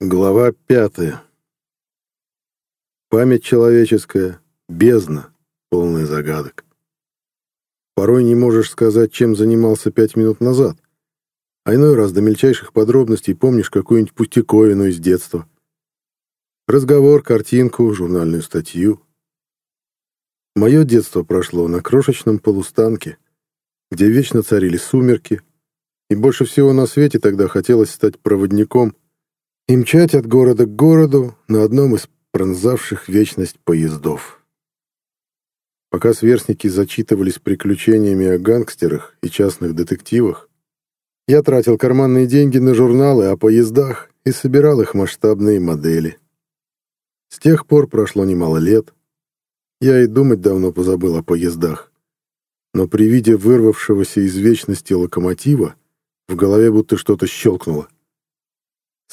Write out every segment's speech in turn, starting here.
Глава пятая. Память человеческая — бездна, полная загадок. Порой не можешь сказать, чем занимался пять минут назад, а иной раз до мельчайших подробностей помнишь какую-нибудь пустяковину из детства. Разговор, картинку, журнальную статью. Мое детство прошло на крошечном полустанке, где вечно царили сумерки, и больше всего на свете тогда хотелось стать проводником — и мчать от города к городу на одном из пронзавших вечность поездов. Пока сверстники зачитывались приключениями о гангстерах и частных детективах, я тратил карманные деньги на журналы о поездах и собирал их масштабные модели. С тех пор прошло немало лет. Я и думать давно позабыл о поездах. Но при виде вырвавшегося из вечности локомотива в голове будто что-то щелкнуло.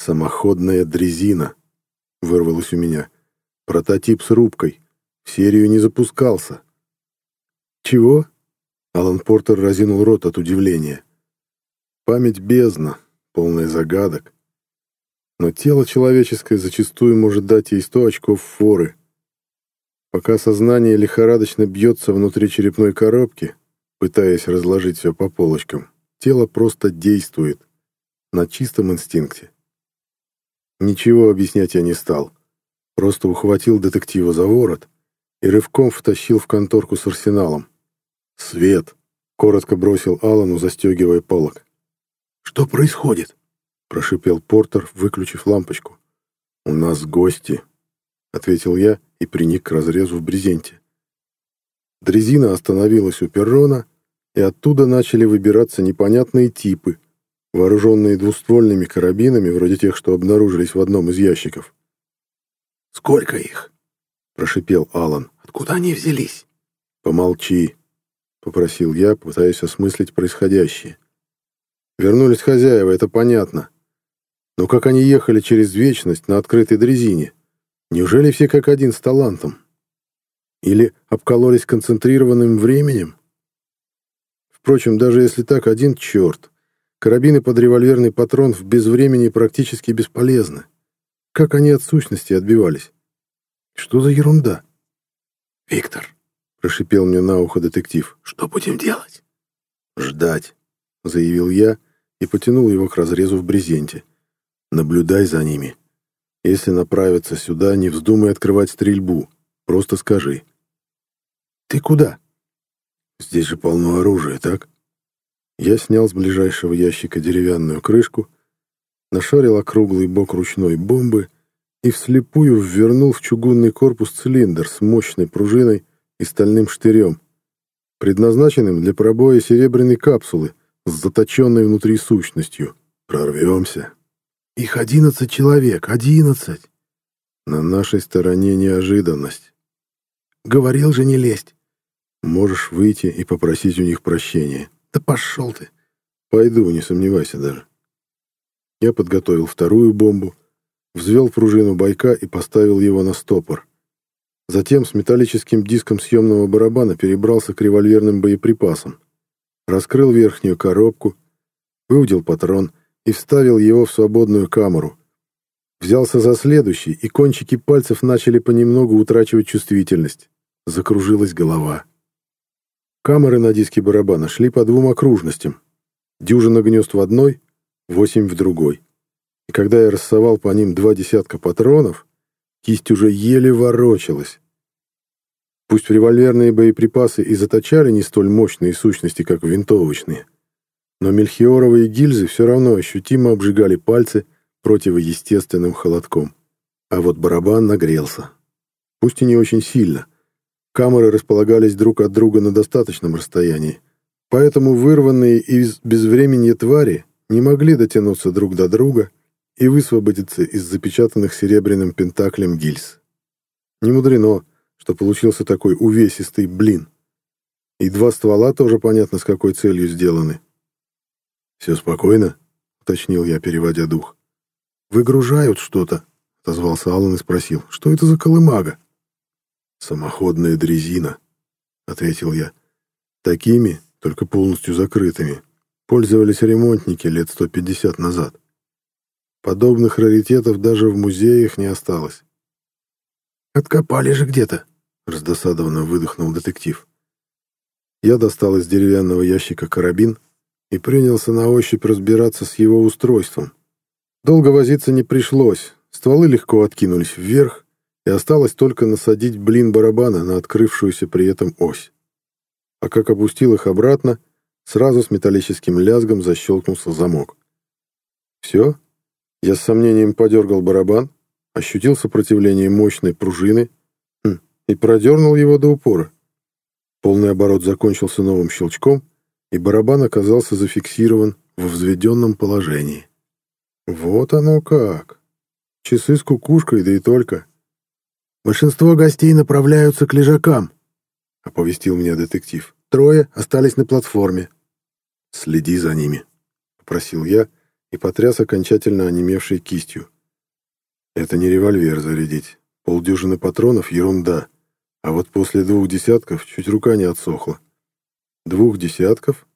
«Самоходная дрезина», — вырвалось у меня. «Прототип с рубкой. В серию не запускался». «Чего?» — Алан Портер разинул рот от удивления. «Память бездна, полная загадок. Но тело человеческое зачастую может дать ей сто очков форы. Пока сознание лихорадочно бьется внутри черепной коробки, пытаясь разложить все по полочкам, тело просто действует на чистом инстинкте. Ничего объяснять я не стал. Просто ухватил детектива за ворот и рывком втащил в конторку с арсеналом. «Свет!» — коротко бросил Алану, застегивая полок. «Что происходит?» — прошипел Портер, выключив лампочку. «У нас гости», — ответил я и приник к разрезу в брезенте. Дрезина остановилась у перрона, и оттуда начали выбираться непонятные типы, вооруженные двуствольными карабинами, вроде тех, что обнаружились в одном из ящиков. «Сколько их?» — прошипел Алан. «Откуда они взялись?» «Помолчи», — попросил я, пытаясь осмыслить происходящее. Вернулись хозяева, это понятно. Но как они ехали через вечность на открытой дрезине? Неужели все как один с талантом? Или обкололись концентрированным временем? Впрочем, даже если так, один черт. Карабины под револьверный патрон в безвремени практически бесполезны. Как они от сущности отбивались? Что за ерунда? «Виктор», — прошипел мне на ухо детектив, — «что будем делать?» «Ждать», — заявил я и потянул его к разрезу в брезенте. «Наблюдай за ними. Если направятся сюда, не вздумай открывать стрельбу. Просто скажи». «Ты куда?» «Здесь же полно оружия, так?» Я снял с ближайшего ящика деревянную крышку, нашарил округлый бок ручной бомбы и вслепую ввернул в чугунный корпус цилиндр с мощной пружиной и стальным штырем, предназначенным для пробоя серебряной капсулы с заточенной внутри сущностью. Прорвемся. Их одиннадцать человек, одиннадцать. На нашей стороне неожиданность. Говорил же не лезть. Можешь выйти и попросить у них прощения. Да пошел ты. Пойду, не сомневайся даже. Я подготовил вторую бомбу, взвел пружину байка и поставил его на стопор. Затем с металлическим диском съемного барабана перебрался к револьверным боеприпасам. Раскрыл верхнюю коробку, выудил патрон и вставил его в свободную камеру. Взялся за следующий, и кончики пальцев начали понемногу утрачивать чувствительность. Закружилась голова. Камеры на диске барабана шли по двум окружностям. Дюжина гнезд в одной, восемь в другой. И когда я рассовал по ним два десятка патронов, кисть уже еле ворочалась. Пусть револьверные боеприпасы и заточали не столь мощные сущности, как винтовочные, но мельхиоровые гильзы все равно ощутимо обжигали пальцы противоестественным холодком. А вот барабан нагрелся. Пусть и не очень сильно, Камеры располагались друг от друга на достаточном расстоянии, поэтому вырванные из безвременья твари не могли дотянуться друг до друга и высвободиться из запечатанных серебряным пентаклем гильз. Не мудрено, что получился такой увесистый блин. И два ствола тоже понятно, с какой целью сделаны. «Все спокойно?» — уточнил я, переводя дух. «Выгружают что-то», — отозвался Аллан и спросил. «Что это за колымага?» «Самоходная дрезина», — ответил я. «Такими, только полностью закрытыми, пользовались ремонтники лет 150 назад. Подобных раритетов даже в музеях не осталось. «Откопали же где-то», — раздосадованно выдохнул детектив. Я достал из деревянного ящика карабин и принялся на ощупь разбираться с его устройством. Долго возиться не пришлось, стволы легко откинулись вверх, и осталось только насадить блин барабана на открывшуюся при этом ось. А как опустил их обратно, сразу с металлическим лязгом защелкнулся замок. Все, я с сомнением подергал барабан, ощутил сопротивление мощной пружины хм, и продернул его до упора. Полный оборот закончился новым щелчком, и барабан оказался зафиксирован в взведенном положении. Вот оно как. Часы с кукушкой, да и только. «Большинство гостей направляются к лежакам», — оповестил меня детектив. «Трое остались на платформе». «Следи за ними», — попросил я, — и потряс окончательно онемевшей кистью. Это не револьвер зарядить. Полдюжины патронов — ерунда. А вот после двух десятков чуть рука не отсохла. Двух десятков?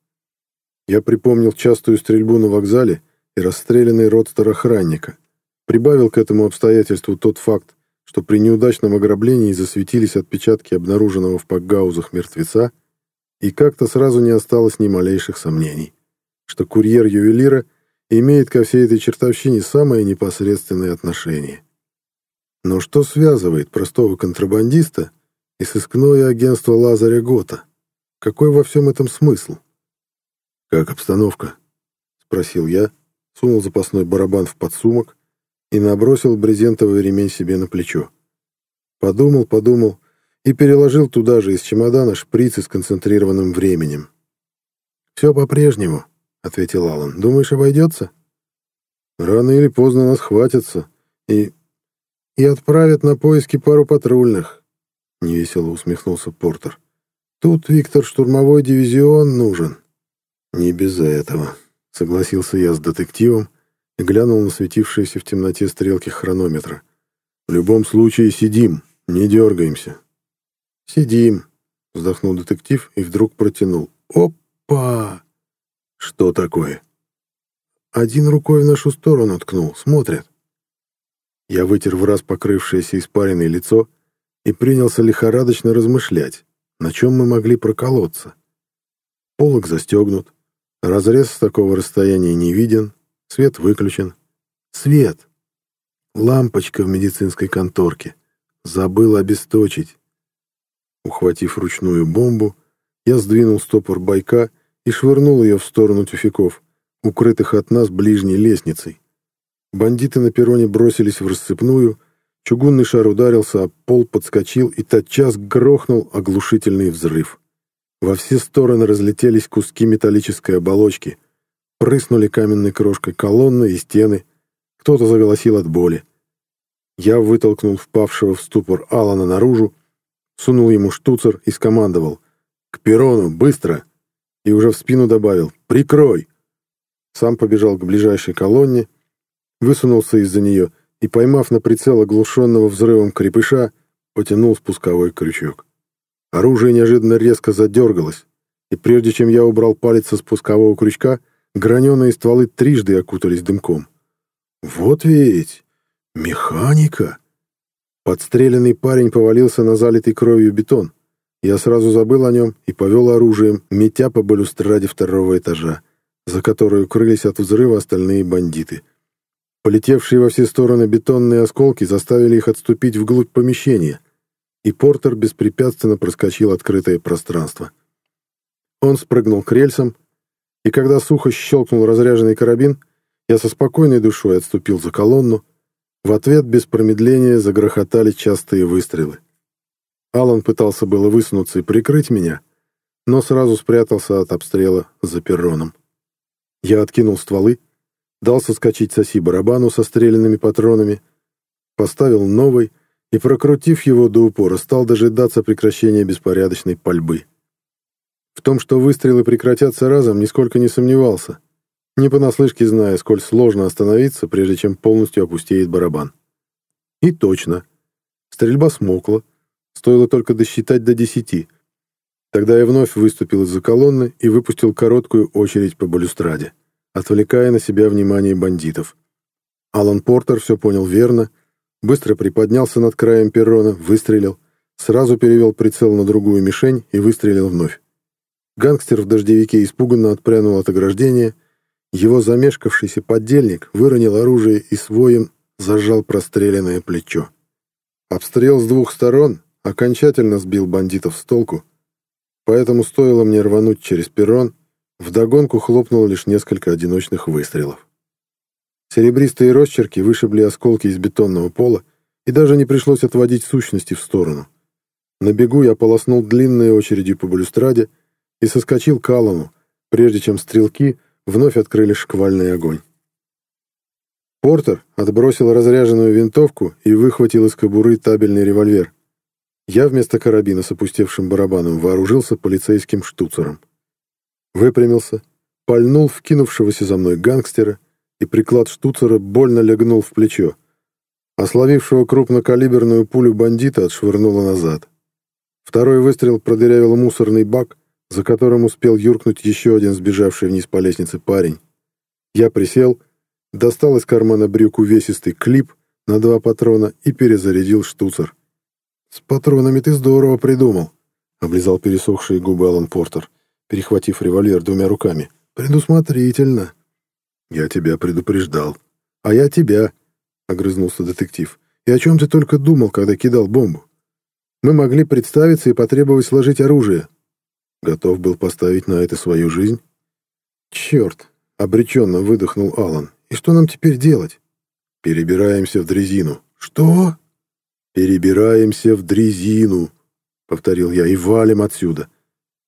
Я припомнил частую стрельбу на вокзале и расстрелянный родстер охранника. Прибавил к этому обстоятельству тот факт, что при неудачном ограблении засветились отпечатки обнаруженного в пакгаузах мертвеца, и как-то сразу не осталось ни малейших сомнений, что курьер ювелира — имеет ко всей этой чертовщине самое непосредственное отношение. Но что связывает простого контрабандиста и сыскное агентство Лазаря Гота? Какой во всем этом смысл? «Как обстановка?» — спросил я, сунул запасной барабан в подсумок и набросил брезентовый ремень себе на плечо. Подумал, подумал и переложил туда же из чемодана шприцы с концентрированным временем. «Все по-прежнему», ответил Алан. «Думаешь, обойдется?» «Рано или поздно нас хватятся и... и отправят на поиски пару патрульных», — невесело усмехнулся Портер. «Тут, Виктор, штурмовой дивизион нужен». «Не без этого», — согласился я с детективом и глянул на светившиеся в темноте стрелки хронометра. «В любом случае сидим, не дергаемся». «Сидим», — вздохнул детектив и вдруг протянул. «Опа!» «Что такое?» «Один рукой в нашу сторону ткнул, смотрят». Я вытер в раз покрывшееся испаренное лицо и принялся лихорадочно размышлять, на чем мы могли проколоться. Полок застегнут, разрез с такого расстояния не виден, свет выключен. Свет! Лампочка в медицинской конторке. Забыл обесточить. Ухватив ручную бомбу, я сдвинул стопор байка и швырнул ее в сторону тюфяков, укрытых от нас ближней лестницей. Бандиты на перроне бросились в рассыпную, чугунный шар ударился, а пол подскочил и тотчас грохнул оглушительный взрыв. Во все стороны разлетелись куски металлической оболочки, прыснули каменной крошкой колонны и стены, кто-то заголосил от боли. Я вытолкнул впавшего в ступор Алана наружу, сунул ему штуцер и скомандовал «К перрону, быстро!» и уже в спину добавил «Прикрой!». Сам побежал к ближайшей колонне, высунулся из-за нее и, поймав на прицел оглушенного взрывом крепыша, потянул спусковой крючок. Оружие неожиданно резко задергалось, и прежде чем я убрал палец со спускового крючка, граненые стволы трижды окутались дымком. «Вот ведь! Механика!» Подстреленный парень повалился на залитый кровью бетон. Я сразу забыл о нем и повел оружием, метя по балюстраде второго этажа, за которую крылись от взрыва остальные бандиты. Полетевшие во все стороны бетонные осколки заставили их отступить вглубь помещения, и Портер беспрепятственно проскочил открытое пространство. Он спрыгнул к рельсам, и когда сухо щелкнул разряженный карабин, я со спокойной душой отступил за колонну. В ответ без промедления загрохотали частые выстрелы. Алан пытался было высунуться и прикрыть меня, но сразу спрятался от обстрела за перроном. Я откинул стволы, дал соскочить соси барабану со стрелянными патронами, поставил новый и, прокрутив его до упора, стал дожидаться прекращения беспорядочной пальбы. В том, что выстрелы прекратятся разом, нисколько не сомневался, не понаслышке зная, сколь сложно остановиться, прежде чем полностью опустеет барабан. И точно. Стрельба смолкла, Стоило только досчитать до десяти. Тогда я вновь выступил из-за колонны и выпустил короткую очередь по балюстраде, отвлекая на себя внимание бандитов. Алан Портер все понял верно, быстро приподнялся над краем перрона, выстрелил, сразу перевел прицел на другую мишень и выстрелил вновь. Гангстер в дождевике испуганно отпрянул от ограждения, его замешкавшийся поддельник выронил оружие и своим зажал простреленное плечо. Обстрел с двух сторон окончательно сбил бандитов с толку, поэтому стоило мне рвануть через перрон, вдогонку хлопнуло лишь несколько одиночных выстрелов. Серебристые росчерки вышибли осколки из бетонного пола, и даже не пришлось отводить сущности в сторону. На бегу я полоснул длинной очередью по балюстраде и соскочил к Аллану, прежде чем стрелки вновь открыли шквальный огонь. Портер отбросил разряженную винтовку и выхватил из кобуры табельный револьвер. Я вместо карабина с опустевшим барабаном вооружился полицейским штуцером. Выпрямился, пальнул вкинувшегося за мной гангстера, и приклад штуцера больно легнул в плечо. Ословившего крупнокалиберную пулю бандита отшвырнуло назад. Второй выстрел продырявил мусорный бак, за которым успел юркнуть еще один сбежавший вниз по лестнице парень. Я присел достал из кармана брюк увесистый клип на два патрона и перезарядил штуцер. «С патронами ты здорово придумал», — облизал пересохшие губы Алан Портер, перехватив револьвер двумя руками. «Предусмотрительно». «Я тебя предупреждал». «А я тебя», — огрызнулся детектив. «И о чем ты только думал, когда кидал бомбу? Мы могли представиться и потребовать сложить оружие». Готов был поставить на это свою жизнь? «Черт!» — обреченно выдохнул Алан. И что нам теперь делать? Перебираемся в дрезину. Что? Перебираемся в дрезину, повторил я, и валим отсюда.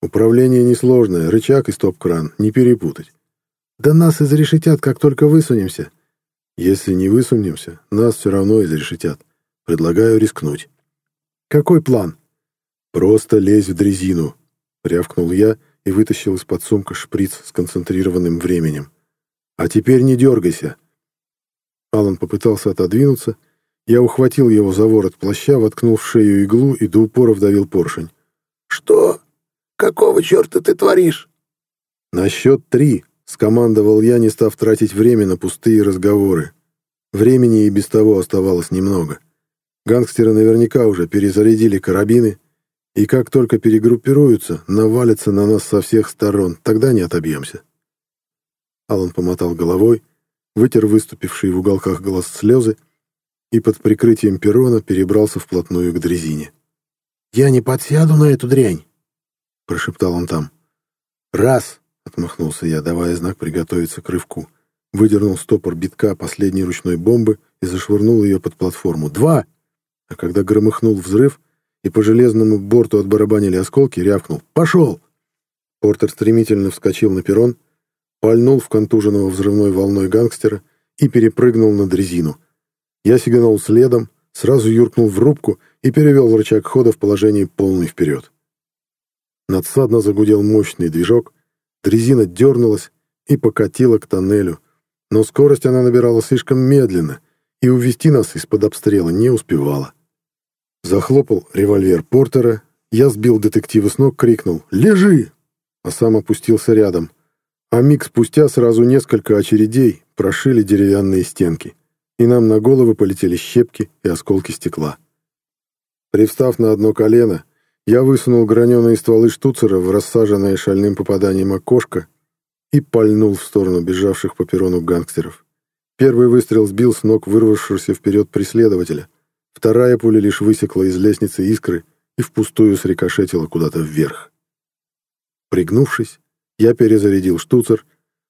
Управление несложное, рычаг и стоп-кран, не перепутать. Да нас изрешетят, как только высунемся. Если не высунемся, нас все равно изрешетят. Предлагаю рискнуть. Какой план? Просто лезь в дрезину, рявкнул я и вытащил из-под сумка шприц с концентрированным временем. «А теперь не дергайся!» Алан попытался отодвинуться. Я ухватил его за ворот плаща, воткнул в шею иглу и до упора вдавил поршень. «Что? Какого черта ты творишь?» «На счет три!» — скомандовал я, не став тратить время на пустые разговоры. Времени и без того оставалось немного. Гангстеры наверняка уже перезарядили карабины, и как только перегруппируются, навалятся на нас со всех сторон, тогда не отобьемся. Алан помотал головой, вытер выступившие в уголках глаз слезы и под прикрытием перрона перебрался вплотную к дрезине. «Я не подсяду на эту дрянь!» — прошептал он там. «Раз!» — отмахнулся я, давая знак приготовиться к рывку. Выдернул стопор битка последней ручной бомбы и зашвырнул ее под платформу. «Два!» А когда громыхнул взрыв и по железному борту отбарабанили осколки, рявкнул. «Пошел!» Портер стремительно вскочил на перрон, пальнул в контуженного взрывной волной гангстера и перепрыгнул на дрезину. Я сиганул следом, сразу юркнул в рубку и перевел рычаг хода в положение полный вперед. Надсадно загудел мощный движок, дрезина дернулась и покатила к тоннелю, но скорость она набирала слишком медленно и увести нас из-под обстрела не успевала. Захлопал револьвер Портера, я сбил детектива с ног, крикнул «Лежи!», а сам опустился рядом — а миг спустя сразу несколько очередей прошили деревянные стенки, и нам на головы полетели щепки и осколки стекла. Привстав на одно колено, я высунул граненые стволы штуцера в рассаженное шальным попаданием окошко и пальнул в сторону бежавших по перрону гангстеров. Первый выстрел сбил с ног вырвавшегося вперед преследователя. Вторая пуля лишь высекла из лестницы искры и впустую срикошетила куда-то вверх. Пригнувшись, я перезарядил штуцер,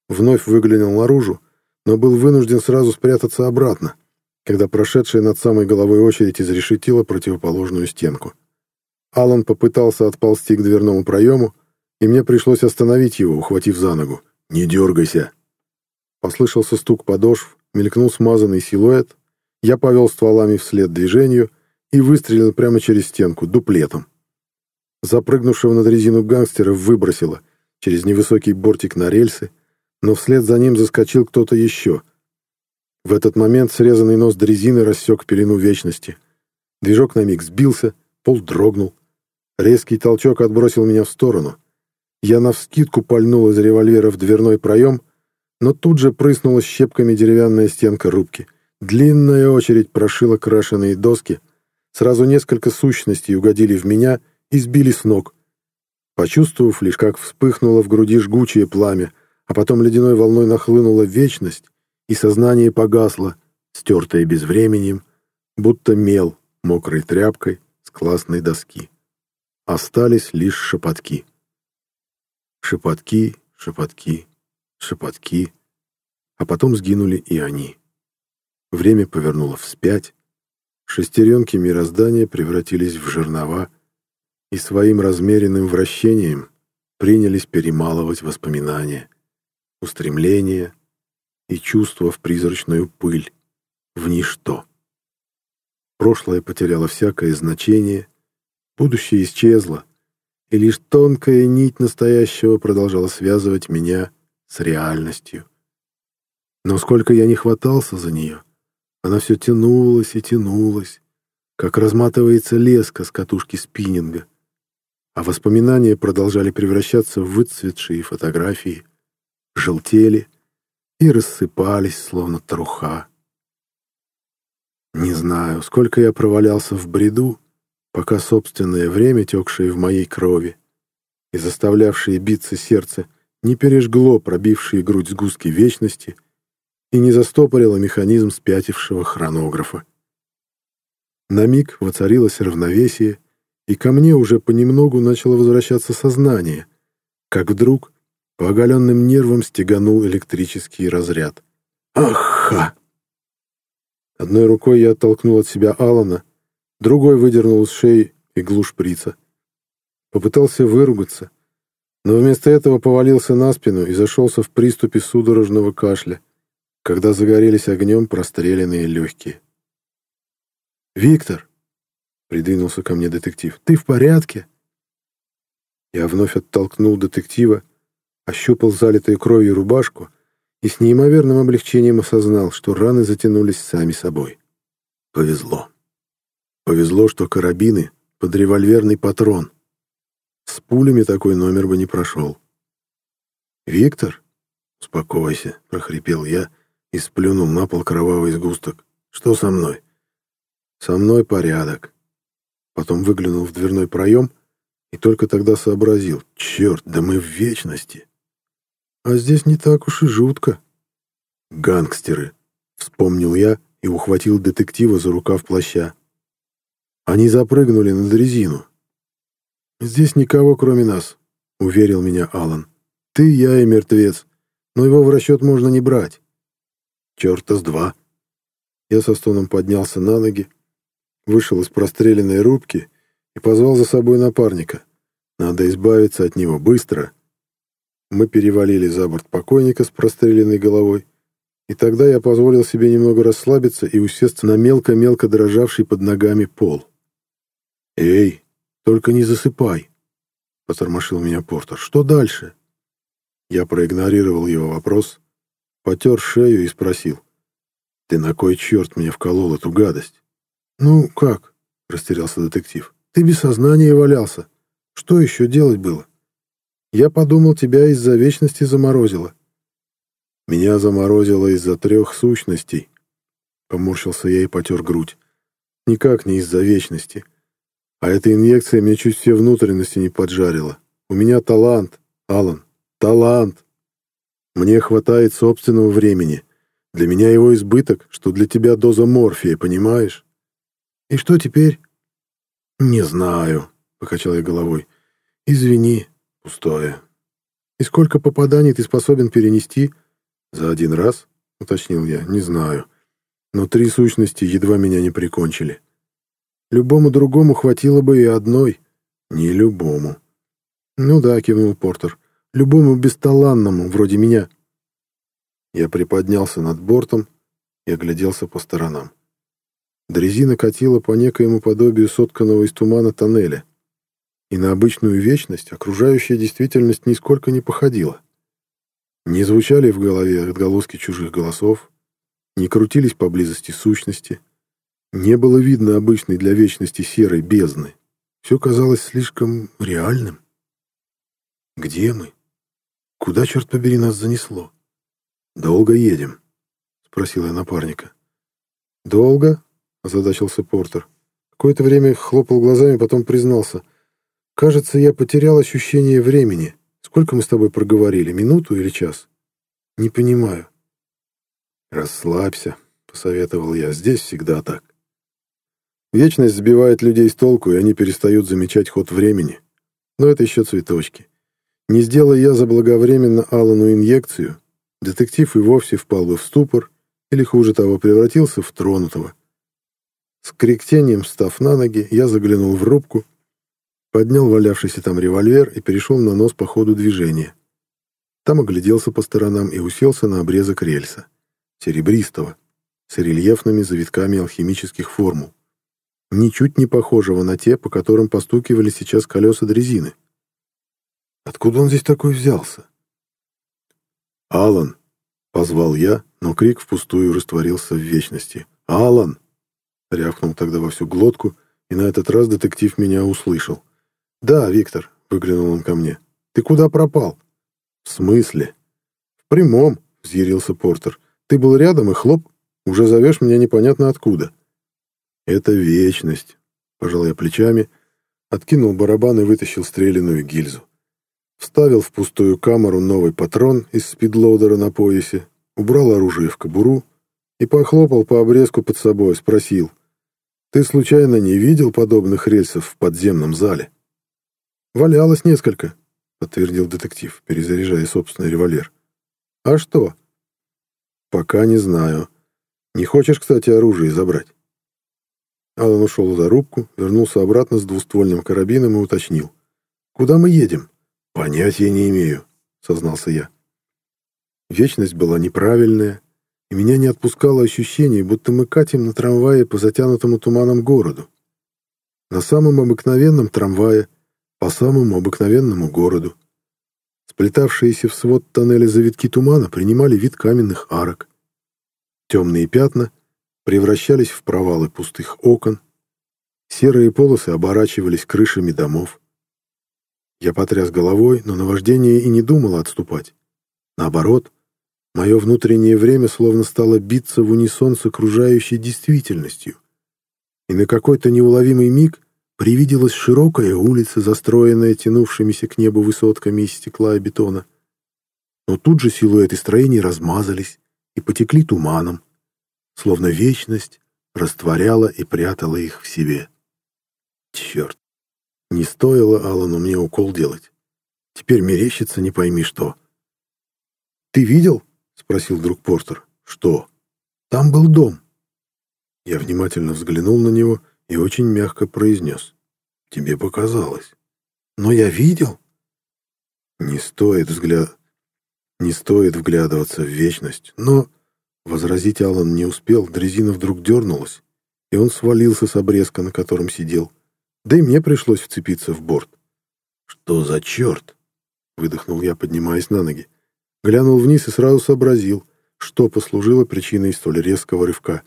вновь выглянул наружу, но был вынужден сразу спрятаться обратно, когда прошедшая над самой головой очередь изрешетила противоположную стенку. Алан попытался отползти к дверному проему, и мне пришлось остановить его, ухватив за ногу. «Не дергайся!» Послышался стук подошв, мелькнул смазанный силуэт, я повел стволами вслед движению и выстрелил прямо через стенку, дуплетом. Запрыгнувшего на дрезину гангстера выбросило, через невысокий бортик на рельсы, но вслед за ним заскочил кто-то еще. В этот момент срезанный нос дрезины рассек пелену вечности. Движок на миг сбился, пол дрогнул. Резкий толчок отбросил меня в сторону. Я навскидку пальнул из револьвера в дверной проем, но тут же прыснула щепками деревянная стенка рубки, Длинная очередь прошила крашеные доски, сразу несколько сущностей угодили в меня и сбили с ног. Почувствовав лишь, как вспыхнуло в груди жгучее пламя, а потом ледяной волной нахлынула вечность, и сознание погасло, стертое безвременем, будто мел мокрой тряпкой с классной доски. Остались лишь шепотки. Шепотки, шепотки, шепотки, а потом сгинули и они. Время повернуло вспять, шестеренки мироздания превратились в жернова и своим размеренным вращением принялись перемалывать воспоминания, устремления и чувства в призрачную пыль, в ничто. Прошлое потеряло всякое значение, будущее исчезло, и лишь тонкая нить настоящего продолжала связывать меня с реальностью. Но сколько я не хватался за нее, она все тянулась и тянулась, как разматывается леска с катушки спиннинга, а воспоминания продолжали превращаться в выцветшие фотографии, желтели и рассыпались, словно труха. Не знаю, сколько я провалялся в бреду, пока собственное время, текшее в моей крови и заставлявшее биться сердце, не пережгло пробившие грудь сгустки вечности и не застопорило механизм спятившего хронографа. На миг воцарилось равновесие, и ко мне уже понемногу начало возвращаться сознание, как вдруг по оголенным нервам стеганул электрический разряд. «Аха!» Одной рукой я оттолкнул от себя Алана, другой выдернул из шеи иглу шприца. Попытался выругаться, но вместо этого повалился на спину и зашелся в приступе судорожного кашля, когда загорелись огнем простреленные легкие. «Виктор!» — придвинулся ко мне детектив. «Ты в порядке?» Я вновь оттолкнул детектива, ощупал залитую кровью рубашку и с неимоверным облегчением осознал, что раны затянулись сами собой. Повезло. Повезло, что карабины под револьверный патрон. С пулями такой номер бы не прошел. «Виктор?» «Успокойся», — прохрипел я и сплюнул на пол кровавый сгусток. «Что со мной?» «Со мной порядок». Потом выглянул в дверной проем и только тогда сообразил. «Черт, да мы в вечности!» А здесь не так уж и жутко. Гангстеры, вспомнил я и ухватил детектива за рукав плаща. Они запрыгнули на дрезину. Здесь никого, кроме нас, уверил меня Алан. Ты, я и мертвец, но его в расчет можно не брать. Черта с два. Я со стоном поднялся на ноги, вышел из простреленной рубки и позвал за собой напарника. Надо избавиться от него быстро — мы перевалили за борт покойника с простреленной головой, и тогда я позволил себе немного расслабиться и усесться на мелко-мелко дрожавший под ногами пол. «Эй, только не засыпай!» — потормошил меня Портер. «Что дальше?» Я проигнорировал его вопрос, потер шею и спросил. «Ты на кой черт мне вколол эту гадость?» «Ну, как?» — растерялся детектив. «Ты без сознания валялся. Что еще делать было?» Я подумал, тебя из-за вечности заморозило. Меня заморозило из-за трех сущностей. Поморщился я и потер грудь. Никак не из-за вечности. А эта инъекция мне чуть все внутренности не поджарила. У меня талант, Алан, талант. Мне хватает собственного времени. Для меня его избыток, что для тебя доза морфия, понимаешь? И что теперь? Не знаю, покачал я головой. Извини, Пустое. И сколько попаданий ты способен перенести? За один раз? Уточнил я. Не знаю. Но три сущности едва меня не прикончили. Любому другому хватило бы и одной. Не любому. Ну да, кивнул Портер. Любому бесталанному, вроде меня. Я приподнялся над бортом и огляделся по сторонам. Дрезина катила по некоему подобию сотканного из тумана тоннеля и на обычную вечность окружающая действительность нисколько не походила. Не звучали в голове отголоски чужих голосов, не крутились поблизости сущности, не было видно обычной для вечности серой бездны. Все казалось слишком реальным. «Где мы? Куда, черт побери, нас занесло?» «Долго едем?» — спросил я напарника. «Долго?» — озадачился Портер. Какое-то время хлопал глазами, потом признался. «Кажется, я потерял ощущение времени. Сколько мы с тобой проговорили, минуту или час?» «Не понимаю». «Расслабься», — посоветовал я. «Здесь всегда так. Вечность сбивает людей с толку, и они перестают замечать ход времени. Но это еще цветочки. Не сделая я заблаговременно Аллану инъекцию, детектив и вовсе впал бы в ступор, или, хуже того, превратился в тронутого. С кряктением встав на ноги, я заглянул в рубку, поднял валявшийся там револьвер и перешел на нос по ходу движения. Там огляделся по сторонам и уселся на обрезок рельса, серебристого, с рельефными завитками алхимических формул, ничуть не похожего на те, по которым постукивали сейчас колеса дрезины. Откуда он здесь такой взялся? «Алан!» — позвал я, но крик впустую растворился в вечности. «Алан!» — рявкнул тогда во всю глотку, и на этот раз детектив меня услышал. «Да, Виктор», — выглянул он ко мне. «Ты куда пропал?» «В смысле?» «В прямом», — взъярился Портер. «Ты был рядом, и хлоп, уже зовешь меня непонятно откуда». «Это вечность», — пожал я плечами, откинул барабан и вытащил стреляную гильзу. Вставил в пустую камеру новый патрон из спидлоудера на поясе, убрал оружие в кобуру и похлопал по обрезку под собой, спросил. «Ты случайно не видел подобных рельсов в подземном зале?» «Валялось несколько», — подтвердил детектив, перезаряжая собственный револьвер. «А что?» «Пока не знаю. Не хочешь, кстати, оружие забрать?» Алан ушел за рубку, вернулся обратно с двуствольным карабином и уточнил. «Куда мы едем?» «Понятия не имею», — сознался я. Вечность была неправильная, и меня не отпускало ощущение, будто мы катим на трамвае по затянутому туманом городу. На самом обыкновенном трамвае, по самому обыкновенному городу. Сплетавшиеся в свод тоннеля завитки тумана принимали вид каменных арок. Темные пятна превращались в провалы пустых окон, серые полосы оборачивались крышами домов. Я потряс головой, но наваждение и не думало отступать. Наоборот, мое внутреннее время словно стало биться в унисон с окружающей действительностью. И на какой-то неуловимый миг привиделась широкая улица, застроенная тянувшимися к небу высотками из стекла и бетона. Но тут же силуэты строений размазались и потекли туманом, словно вечность растворяла и прятала их в себе. Черт! Не стоило Аллану мне укол делать. Теперь мерещится не пойми что. «Ты видел?» — спросил вдруг Портер. «Что?» «Там был дом». Я внимательно взглянул на него и очень мягко произнес. «Тебе показалось». «Но я видел». «Не стоит взгляд... Не стоит вглядываться в вечность, но...» Возразить Аллан не успел, дрезина вдруг дернулась, и он свалился с обрезка, на котором сидел. Да и мне пришлось вцепиться в борт. «Что за черт?» — выдохнул я, поднимаясь на ноги. Глянул вниз и сразу сообразил, что послужило причиной столь резкого рывка.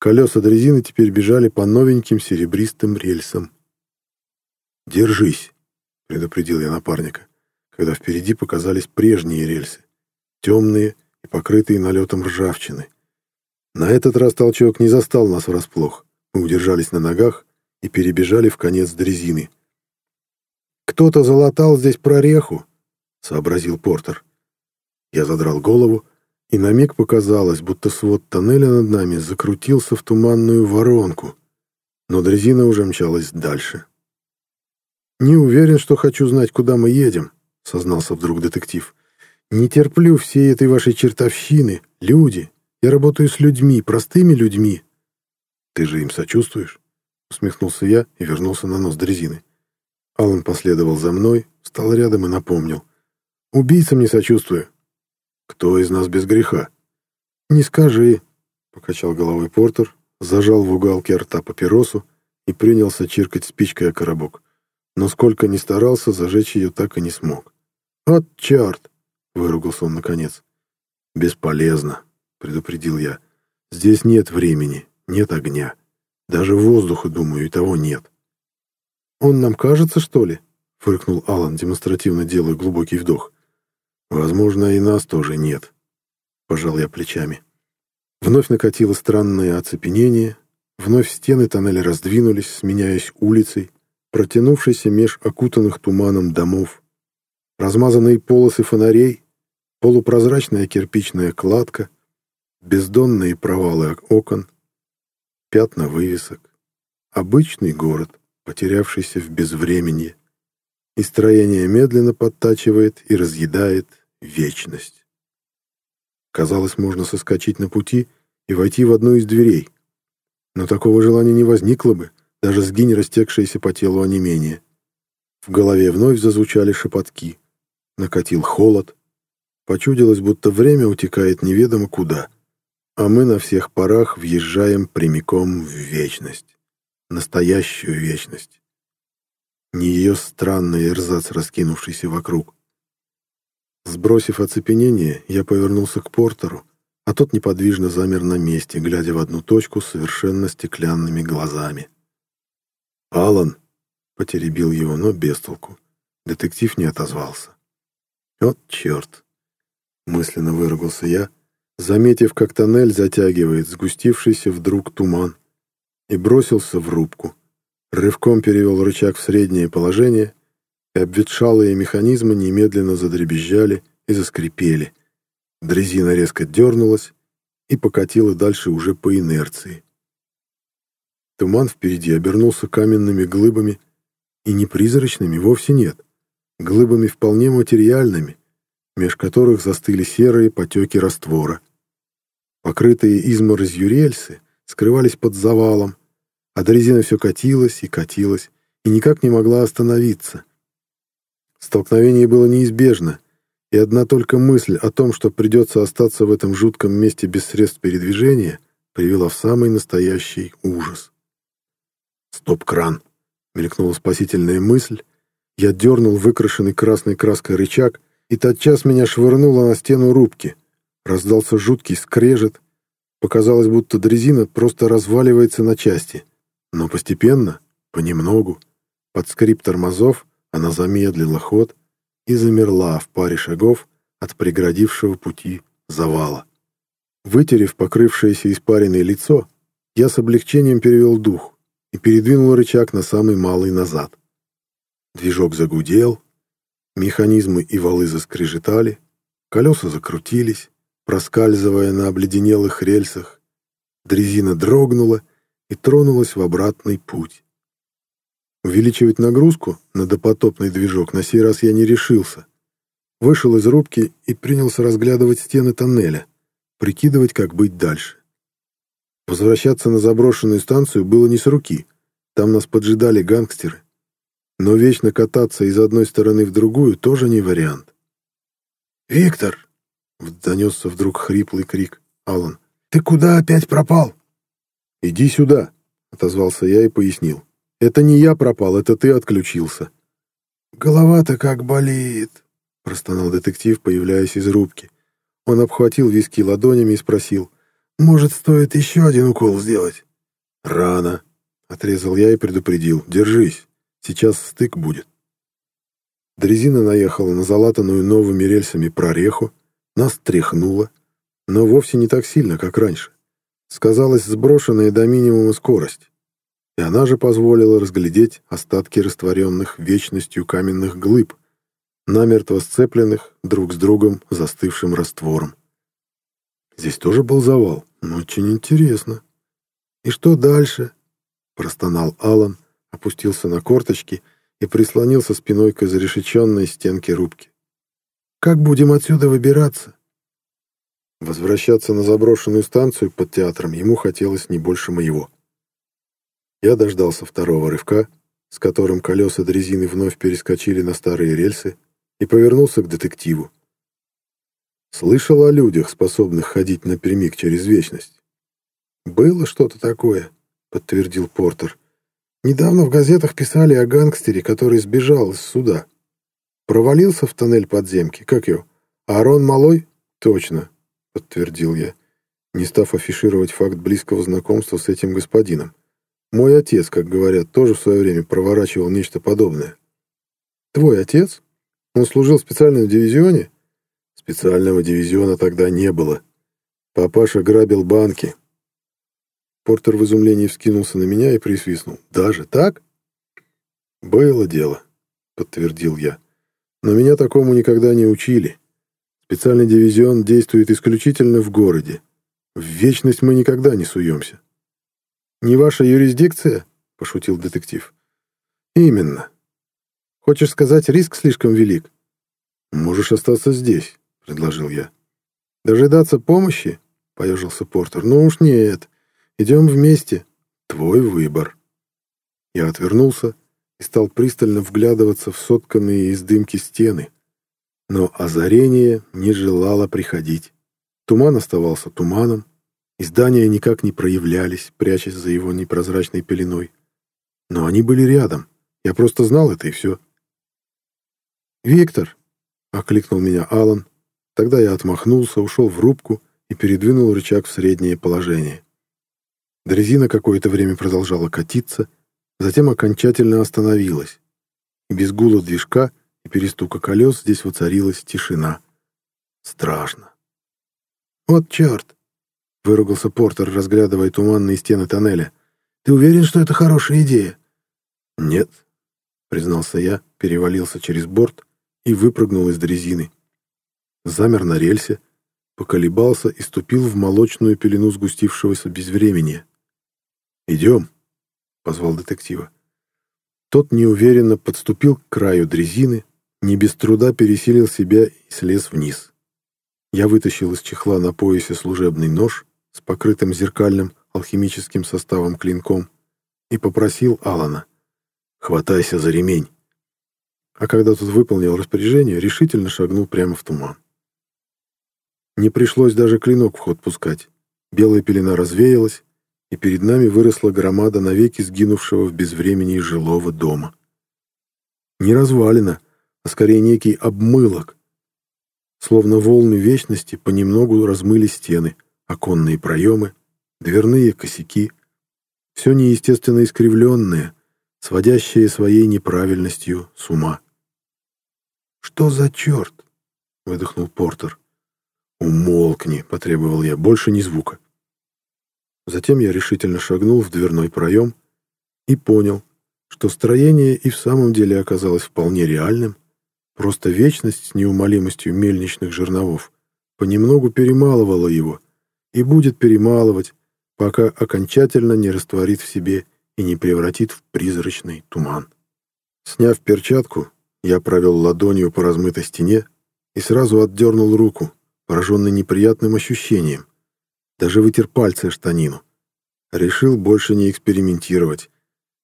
Колеса дрезины теперь бежали по новеньким серебристым рельсам. «Держись!» — предупредил я напарника, когда впереди показались прежние рельсы, темные и покрытые налетом ржавчины. На этот раз толчок не застал нас врасплох. Мы удержались на ногах, и перебежали в конец дрезины. «Кто-то залатал здесь прореху», — сообразил Портер. Я задрал голову, и на миг показалось, будто свод тоннеля над нами закрутился в туманную воронку, но дрезина уже мчалась дальше. «Не уверен, что хочу знать, куда мы едем», — сознался вдруг детектив. «Не терплю всей этой вашей чертовщины. Люди. Я работаю с людьми, простыми людьми». «Ты же им сочувствуешь?» Усмехнулся я и вернулся на нос дрезины. Алан последовал за мной, встал рядом и напомнил. «Убийцам не сочувствую». «Кто из нас без греха?» «Не скажи», — покачал головой Портер, зажал в уголке рта папиросу и принялся чиркать спичкой о коробок. Но сколько ни старался, зажечь ее так и не смог. «От черт!» — выругался он наконец. «Бесполезно», — предупредил я. «Здесь нет времени, нет огня». Даже воздуха, думаю, и того нет. «Он нам кажется, что ли?» — фыркнул Алан, демонстративно делая глубокий вдох. «Возможно, и нас тоже нет», — пожал я плечами. Вновь накатило странное оцепенение, вновь стены тоннеля раздвинулись, сменяясь улицей, протянувшейся меж окутанных туманом домов. Размазанные полосы фонарей, полупрозрачная кирпичная кладка, бездонные провалы окон, пятна вывесок. Обычный город, потерявшийся в безвременье, и строение медленно подтачивает и разъедает вечность. Казалось, можно соскочить на пути и войти в одну из дверей. Но такого желания не возникло бы, даже сгинь растекшееся по телу онемение. В голове вновь зазвучали шепотки. Накатил холод. Почудилось, будто время утекает неведомо куда, а мы на всех парах въезжаем прямиком в вечность. Настоящую вечность. Не ее странный эрзац, раскинувшийся вокруг. Сбросив оцепенение, я повернулся к Портеру, а тот неподвижно замер на месте, глядя в одну точку совершенно стеклянными глазами. «Алан!» — потеребил его, но без толку. Детектив не отозвался. «Вот черт!» — мысленно выругался я, заметив, как тоннель затягивает сгустившийся вдруг туман, и бросился в рубку. Рывком перевел рычаг в среднее положение — и обветшалые механизмы немедленно задребезжали и заскрипели. Дрезина резко дернулась и покатила дальше уже по инерции. Туман впереди обернулся каменными глыбами, и не призрачными вовсе нет, глыбами вполне материальными, меж которых застыли серые потеки раствора. Покрытые изморозью рельсы скрывались под завалом, а дрезина все катилась и катилась, и никак не могла остановиться — Столкновение было неизбежно, и одна только мысль о том, что придется остаться в этом жутком месте без средств передвижения, привела в самый настоящий ужас. «Стоп-кран!» — мелькнула спасительная мысль. Я дернул выкрашенный красной краской рычаг, и тотчас меня швырнуло на стену рубки. Раздался жуткий скрежет. Показалось, будто дрезина просто разваливается на части. Но постепенно, понемногу, под скрип тормозов, она замедлила ход и замерла в паре шагов от преградившего пути завала. Вытерев покрывшееся испаренное лицо, я с облегчением перевел дух и передвинул рычаг на самый малый назад. Движок загудел, механизмы и валы заскрежетали, колеса закрутились, проскальзывая на обледенелых рельсах, дрезина дрогнула и тронулась в обратный путь. Увеличивать нагрузку на допотопный движок на сей раз я не решился. Вышел из рубки и принялся разглядывать стены тоннеля, прикидывать, как быть дальше. Возвращаться на заброшенную станцию было не с руки. Там нас поджидали гангстеры. Но вечно кататься из одной стороны в другую тоже не вариант. «Виктор!» — донесся вдруг хриплый крик. Алан. «Ты куда опять пропал?» «Иди сюда!» — отозвался я и пояснил. Это не я пропал, это ты отключился. Голова-то как болит, простонал детектив, появляясь из рубки. Он обхватил виски ладонями и спросил, «Может, стоит еще один укол сделать?» «Рано», — отрезал я и предупредил. «Держись, сейчас стык будет». Дрезина наехала на залатанную новыми рельсами прореху, нас тряхнуло, но вовсе не так сильно, как раньше. Сказалась сброшенная до минимума скорость и она же позволила разглядеть остатки растворенных вечностью каменных глыб, намертво сцепленных друг с другом застывшим раствором. Здесь тоже был завал, но очень интересно. «И что дальше?» — простонал Алан, опустился на корточки и прислонился спиной к изрешеченной стенке рубки. «Как будем отсюда выбираться?» Возвращаться на заброшенную станцию под театром ему хотелось не больше моего. Я дождался второго рывка, с которым колеса дрезины вновь перескочили на старые рельсы, и повернулся к детективу. Слышал о людях, способных ходить напрямик через вечность. «Было что-то такое», — подтвердил Портер. «Недавно в газетах писали о гангстере, который сбежал из суда. Провалился в тоннель подземки, как его? Арон Малой?» «Точно», — подтвердил я, не став афишировать факт близкого знакомства с этим господином. Мой отец, как говорят, тоже в свое время проворачивал нечто подобное. Твой отец? Он служил в специальном дивизионе? Специального дивизиона тогда не было. Папаша грабил банки. Портер в изумлении вскинулся на меня и присвистнул. «Даже так?» «Было дело», — подтвердил я. «Но меня такому никогда не учили. Специальный дивизион действует исключительно в городе. В вечность мы никогда не суемся». «Не ваша юрисдикция?» — пошутил детектив. «Именно. Хочешь сказать, риск слишком велик?» «Можешь остаться здесь», — предложил я. «Дожидаться помощи?» — поежился Портер. «Ну уж нет. Идем вместе. Твой выбор». Я отвернулся и стал пристально вглядываться в сотканные из дымки стены. Но озарение не желало приходить. Туман оставался туманом, и здания никак не проявлялись, прячась за его непрозрачной пеленой. Но они были рядом. Я просто знал это, и все. «Виктор!» — окликнул меня Алан. Тогда я отмахнулся, ушел в рубку и передвинул рычаг в среднее положение. Дрезина какое-то время продолжала катиться, затем окончательно остановилась. И без гула движка и перестука колес здесь воцарилась тишина. Страшно. «Вот черт!» — выругался Портер, разглядывая туманные стены тоннеля. «Ты уверен, что это хорошая идея?» «Нет», — признался я, перевалился через борт и выпрыгнул из дрезины. Замер на рельсе, поколебался и ступил в молочную пелену сгустившегося безвременья. «Идем», — позвал детектива. Тот неуверенно подступил к краю дрезины, не без труда пересилил себя и слез вниз. Я вытащил из чехла на поясе служебный нож с покрытым зеркальным алхимическим составом клинком и попросил Алана «Хватайся за ремень». А когда тот выполнил распоряжение, решительно шагнул прямо в туман. Не пришлось даже клинок в ход пускать. Белая пелена развеялась, и перед нами выросла громада навеки сгинувшего в безвремени жилого дома. Не развалина, а скорее некий обмылок. Словно волны вечности понемногу размыли стены, оконные проемы, дверные косяки. Все неестественно искривленное, сводящее своей неправильностью с ума. «Что за черт?» — выдохнул Портер. «Умолкни», — потребовал я, — «больше ни звука». Затем я решительно шагнул в дверной проем и понял, что строение и в самом деле оказалось вполне реальным, просто вечность с неумолимостью мельничных жерновов понемногу перемалывала его и будет перемалывать, пока окончательно не растворит в себе и не превратит в призрачный туман. Сняв перчатку, я провел ладонью по размытой стене и сразу отдернул руку, пораженный неприятным ощущением, даже вытер пальцы штанину. Решил больше не экспериментировать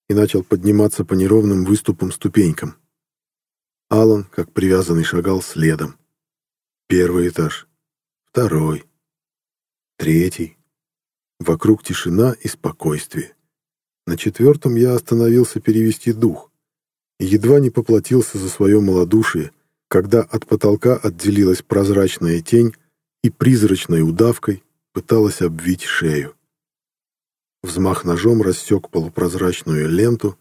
и начал подниматься по неровным выступам ступенькам. Алан, как привязанный, шагал следом. Первый этаж, второй, третий. Вокруг тишина и спокойствие. На четвертом я остановился перевести дух едва не поплатился за свое малодушие, когда от потолка отделилась прозрачная тень и призрачной удавкой пыталась обвить шею. Взмах ножом рассек полупрозрачную ленту,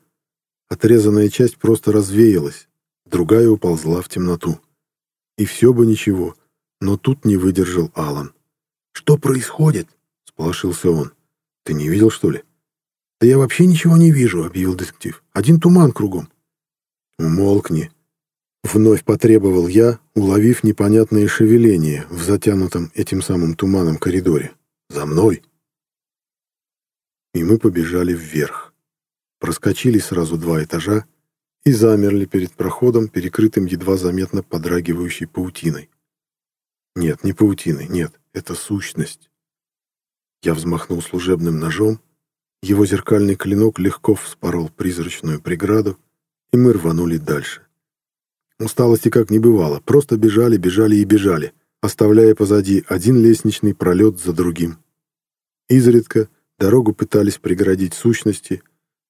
отрезанная часть просто развеялась, другая уползла в темноту. И все бы ничего, но тут не выдержал Алан. «Что происходит?» — сполошился он. «Ты не видел, что ли?» «Да я вообще ничего не вижу», — объявил детектив. «Один туман кругом». «Умолкни», Вновь потребовал я, уловив непонятные шевеления в затянутом этим самым туманом коридоре. «За мной!» И мы побежали вверх. Проскочили сразу два этажа и замерли перед проходом, перекрытым едва заметно подрагивающей паутиной. Нет, не паутиной, нет, это сущность. Я взмахнул служебным ножом, его зеркальный клинок легко вспорол призрачную преграду, и мы рванули дальше. Усталости как не бывало, просто бежали, бежали и бежали, оставляя позади один лестничный пролет за другим. Изредка дорогу пытались преградить сущности,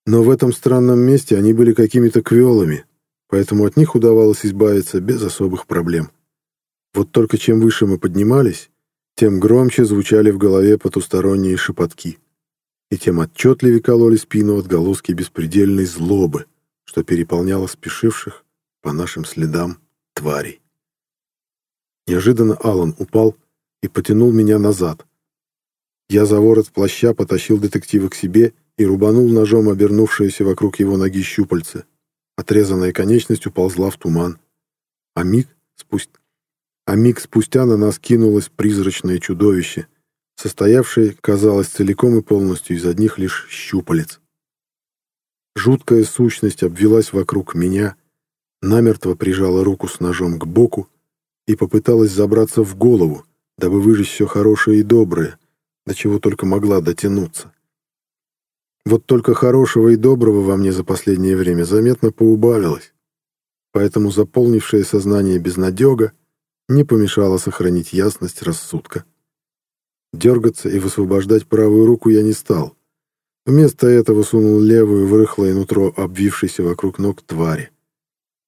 но в этом странном месте они были какими-то квелами, поэтому от них удавалось избавиться без особых проблем. Вот только чем выше мы поднимались, тем громче звучали в голове потусторонние шепотки, и тем отчетливее кололи спину отголоски беспредельной злобы, что переполняло спешивших, по нашим следам тварей. Неожиданно Алан упал и потянул меня назад, Я за ворот плаща потащил детектива к себе и рубанул ножом обернувшееся вокруг его ноги щупальце. Отрезанная конечность уползла в туман. А миг, спусть... а миг спустя на нас кинулось призрачное чудовище, состоявшее, казалось, целиком и полностью из одних лишь щупалец. Жуткая сущность обвелась вокруг меня, намертво прижала руку с ножом к боку и попыталась забраться в голову, дабы выжечь все хорошее и доброе, до чего только могла дотянуться. Вот только хорошего и доброго во мне за последнее время заметно поубавилось, поэтому заполнившее сознание безнадега не помешало сохранить ясность рассудка. Дергаться и высвобождать правую руку я не стал. Вместо этого сунул левую в рыхлое нутро обвившейся вокруг ног твари.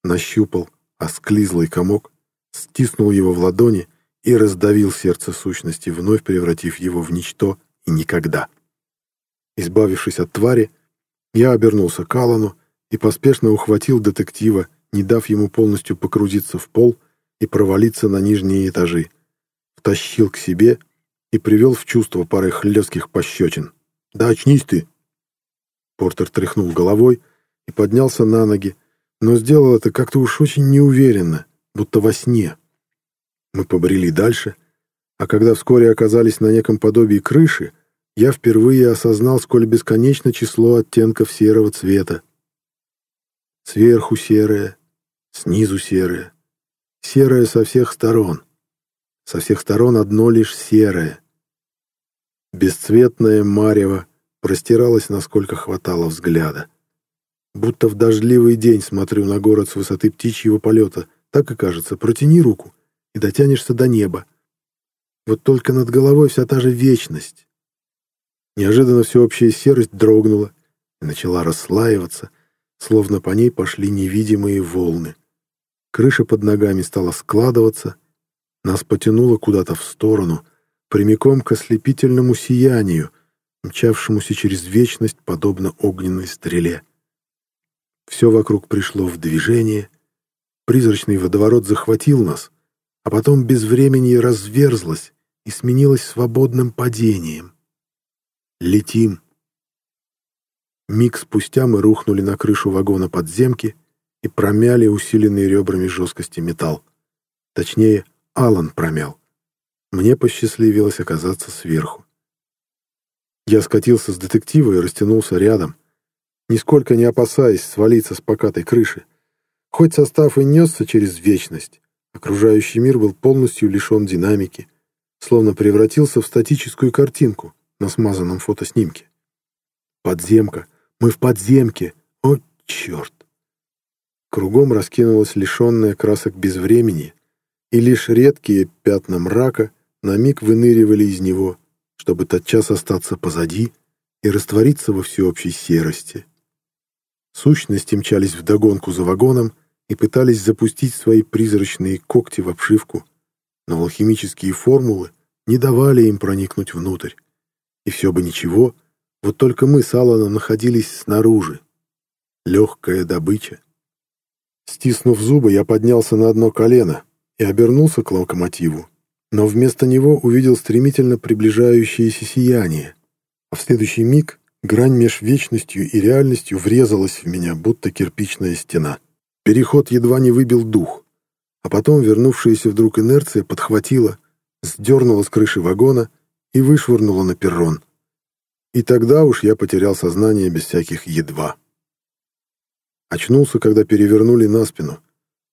Нащупал осклизлый комок, стиснул его в ладони и раздавил сердце сущности, вновь превратив его в ничто и никогда. Избавившись от твари, я обернулся к Аллану и поспешно ухватил детектива, не дав ему полностью погрузиться в пол и провалиться на нижние этажи, втащил к себе и привел в чувство парой хлестких пощечин. «Да очнись ты!» Портер тряхнул головой и поднялся на ноги, но сделал это как-то уж очень неуверенно, будто во сне. Мы побрели дальше, а когда вскоре оказались на неком подобии крыши, я впервые осознал, сколь бесконечно число оттенков серого цвета. Сверху серое, снизу серое, серое со всех сторон. Со всех сторон одно лишь серое. Бесцветное марево простиралось, насколько хватало взгляда. Будто в дождливый день смотрю на город с высоты птичьего полета. Так и кажется, протяни руку, и дотянешься до неба. Вот только над головой вся та же вечность. Неожиданно всеобщая серость дрогнула и начала расслаиваться, словно по ней пошли невидимые волны. Крыша под ногами стала складываться, нас потянуло куда-то в сторону, прямиком к ослепительному сиянию, мчавшемуся через вечность, подобно огненной стреле. Все вокруг пришло в движение, призрачный водоворот захватил нас, а потом без времени разверзлась и сменилась свободным падением. Летим. Миг спустя мы рухнули на крышу вагона подземки и промяли усиленный ребрами жесткости металл. Точнее, Алан промял. Мне посчастливилось оказаться сверху. Я скатился с детектива и растянулся рядом, нисколько не опасаясь свалиться с покатой крыши. Хоть состав и несся через вечность, Окружающий мир был полностью лишен динамики, словно превратился в статическую картинку на смазанном фотоснимке. Подземка! Мы в подземке! О, черт! Кругом раскинулось лишенное красок безвремени, и лишь редкие пятна мрака на миг выныривали из него, чтобы тотчас остаться позади и раствориться во всеобщей серости. Сущности мчались вдогонку за вагоном, и пытались запустить свои призрачные когти в обшивку, но алхимические формулы не давали им проникнуть внутрь. И все бы ничего, вот только мы с Алланом находились снаружи. Легкая добыча. Стиснув зубы, я поднялся на одно колено и обернулся к локомотиву, но вместо него увидел стремительно приближающееся сияние, а в следующий миг грань меж вечностью и реальностью врезалась в меня, будто кирпичная стена. Переход едва не выбил дух, а потом вернувшаяся вдруг инерция подхватила, сдернула с крыши вагона и вышвырнула на перрон. И тогда уж я потерял сознание без всяких «едва». Очнулся, когда перевернули на спину.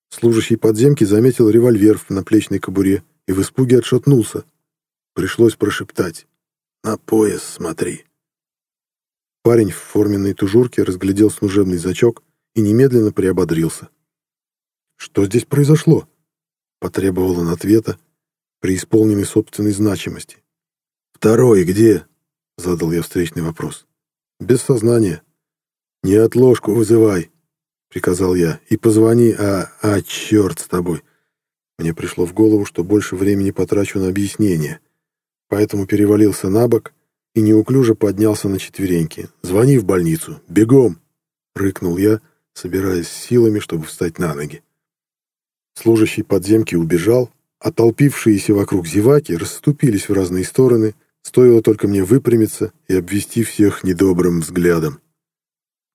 Служащий подземки заметил револьвер в наплечной кобуре и в испуге отшатнулся. Пришлось прошептать «На пояс смотри». Парень в форменной тужурке разглядел служебный зачок и немедленно приободрился. «Что здесь произошло?» — потребовал он ответа, преисполненный собственной значимости. «Второй где?» — задал я встречный вопрос. «Без сознания». «Не отложку вызывай», — приказал я, — «и позвони, а... а, черт с тобой». Мне пришло в голову, что больше времени потрачу на объяснение, поэтому перевалился на бок и неуклюже поднялся на четвереньки. «Звони в больницу! Бегом!» — рыкнул я, собираясь силами, чтобы встать на ноги. Служащий подземки убежал, а толпившиеся вокруг зеваки расступились в разные стороны, стоило только мне выпрямиться и обвести всех недобрым взглядом.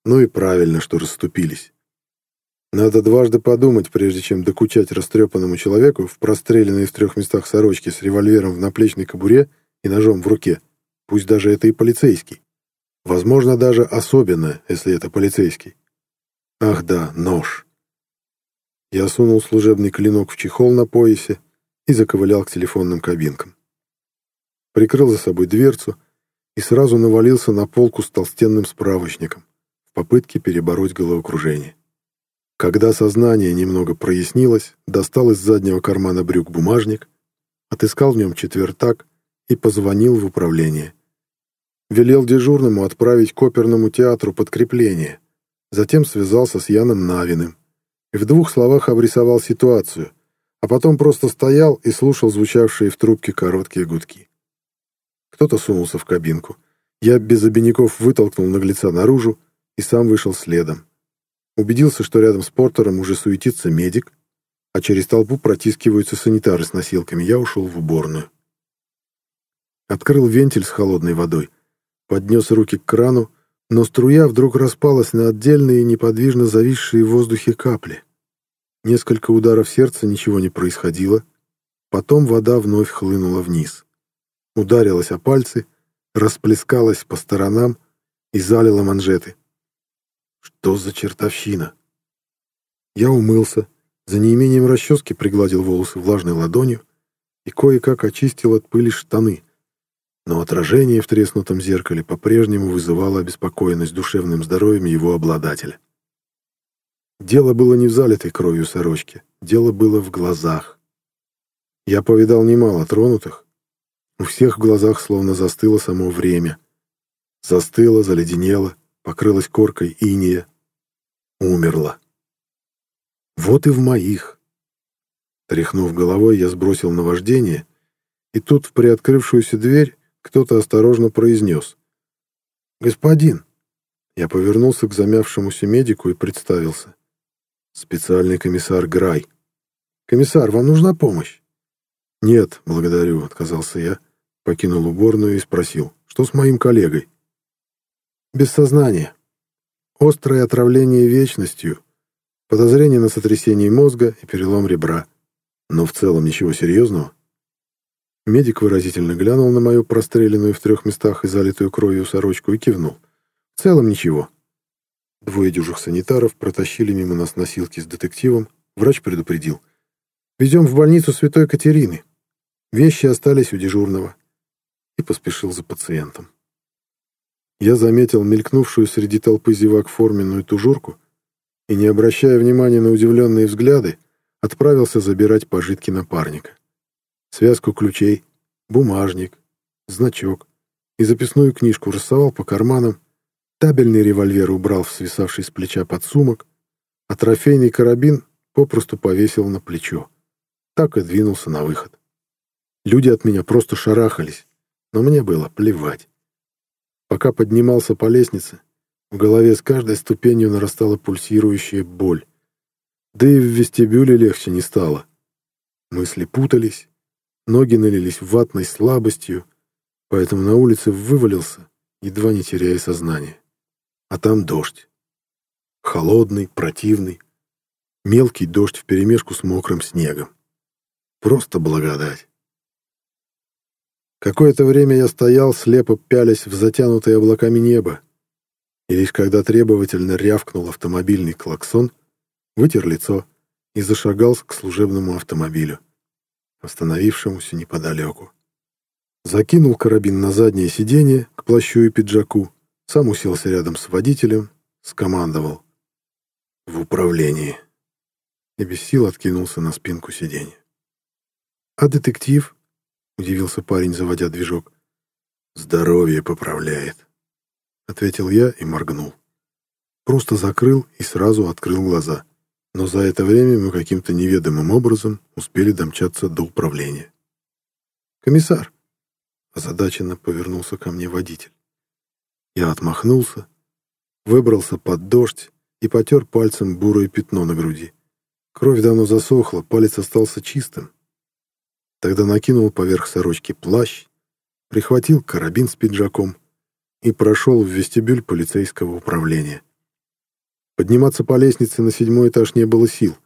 Ну и правильно, что расступились. Надо дважды подумать, прежде чем докучать растрепанному человеку в простреленной в трех местах сорочке с револьвером в наплечной кобуре и ножом в руке, пусть даже это и полицейский. Возможно, даже особенно, если это полицейский. Ах да, нож. Я сунул служебный клинок в чехол на поясе и заковылял к телефонным кабинкам. Прикрыл за собой дверцу и сразу навалился на полку с толстенным справочником в попытке перебороть головокружение. Когда сознание немного прояснилось, достал из заднего кармана брюк бумажник, отыскал в нем четвертак и позвонил в управление. Велел дежурному отправить к оперному театру подкрепление. Затем связался с Яном Навиным и в двух словах обрисовал ситуацию, а потом просто стоял и слушал звучавшие в трубке короткие гудки. Кто-то сунулся в кабинку. Я без обиняков вытолкнул наглеца наружу и сам вышел следом. Убедился, что рядом с Портером уже суетится медик, а через толпу протискиваются санитары с носилками. Я ушел в уборную. Открыл вентиль с холодной водой, поднес руки к крану, но струя вдруг распалась на отдельные неподвижно зависшие в воздухе капли. Несколько ударов сердца, ничего не происходило. Потом вода вновь хлынула вниз. Ударилась о пальцы, расплескалась по сторонам и залила манжеты. Что за чертовщина? Я умылся, за неимением расчески пригладил волосы влажной ладонью и кое-как очистил от пыли штаны. Но отражение в треснутом зеркале по-прежнему вызывало обеспокоенность душевным здоровьем его обладателя. Дело было не в залитой кровью сорочке, дело было в глазах. Я повидал немало тронутых. У всех в глазах словно застыло само время. Застыло, заледенело, покрылась коркой иния, умерла. Вот и в моих. Тряхнув головой, я сбросил наваждение, и тут в приоткрывшуюся дверь кто-то осторожно произнес. «Господин!» Я повернулся к замявшемуся медику и представился. «Специальный комиссар Грай». «Комиссар, вам нужна помощь?» «Нет, благодарю», — отказался я, покинул уборную и спросил, «что с моим коллегой?» без сознания. Острое отравление вечностью, подозрение на сотрясение мозга и перелом ребра. Но в целом ничего серьезного. Медик выразительно глянул на мою простреленную в трех местах и залитую кровью сорочку и кивнул. В целом ничего. Двое дюжих санитаров протащили мимо нас носилки с детективом. Врач предупредил. «Везем в больницу Святой Катерины. Вещи остались у дежурного». И поспешил за пациентом. Я заметил мелькнувшую среди толпы зевак форменную тужурку и, не обращая внимания на удивленные взгляды, отправился забирать пожитки напарника. Связку ключей, бумажник, значок и записную книжку рассовал по карманам, табельный револьвер убрал в свисавший с плеча подсумок, а трофейный карабин попросту повесил на плечо. Так и двинулся на выход. Люди от меня просто шарахались, но мне было плевать. Пока поднимался по лестнице, в голове с каждой ступенью нарастала пульсирующая боль. Да и в вестибюле легче не стало. Мысли путались, ноги налились ватной слабостью, поэтому на улице вывалился, едва не теряя сознание. А там дождь. Холодный, противный, мелкий дождь вперемешку с мокрым снегом. Просто благодать. Какое-то время я стоял, слепо пялясь в затянутое облаками небо, и лишь когда требовательно рявкнул автомобильный клаксон, вытер лицо и зашагал к служебному автомобилю, остановившемуся неподалеку. Закинул карабин на заднее сиденье к плащу и пиджаку, сам уселся рядом с водителем, скомандовал «В управлении» и без сил откинулся на спинку сиденья. «А детектив?» — удивился парень, заводя движок. «Здоровье поправляет», — ответил я и моргнул. Просто закрыл и сразу открыл глаза. Но за это время мы каким-то неведомым образом успели домчаться до управления. «Комиссар!» — озадаченно повернулся ко мне водитель. Я отмахнулся, выбрался под дождь и потер пальцем бурое пятно на груди. Кровь давно засохла, палец остался чистым, Тогда накинул поверх сорочки плащ, прихватил карабин с пиджаком и прошел в вестибюль полицейского управления. Подниматься по лестнице на седьмой этаж не было сил.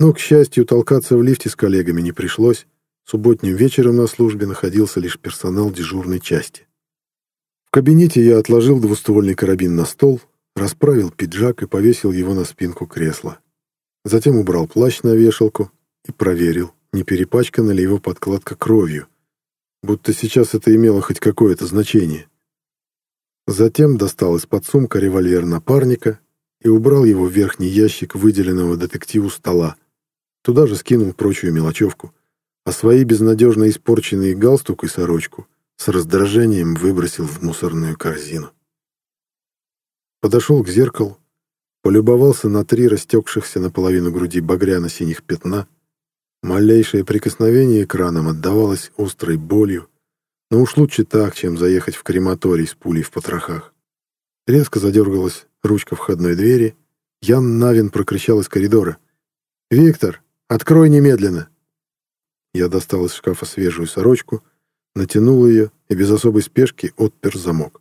Но, к счастью, толкаться в лифте с коллегами не пришлось. Субботним вечером на службе находился лишь персонал дежурной части. В кабинете я отложил двуствольный карабин на стол, расправил пиджак и повесил его на спинку кресла. Затем убрал плащ на вешалку и проверил, не перепачкана ли его подкладка кровью, будто сейчас это имело хоть какое-то значение. Затем достал из-под сумка револьвер напарника и убрал его в верхний ящик выделенного детективу стола. Туда же скинул прочую мелочевку, а свои безнадежно испорченные галстук и сорочку с раздражением выбросил в мусорную корзину. Подошел к зеркалу, полюбовался на три растекшихся наполовину груди багряно-синих пятна. Малейшее прикосновение экраном отдавалось острой болью, но уж лучше так, чем заехать в крематорий с пулей в потрохах. Резко задергалась ручка входной двери. Ян Навин прокричал из коридора. «Виктор, открой немедленно!» Я достал из шкафа свежую сорочку, натянул ее и без особой спешки отпер замок.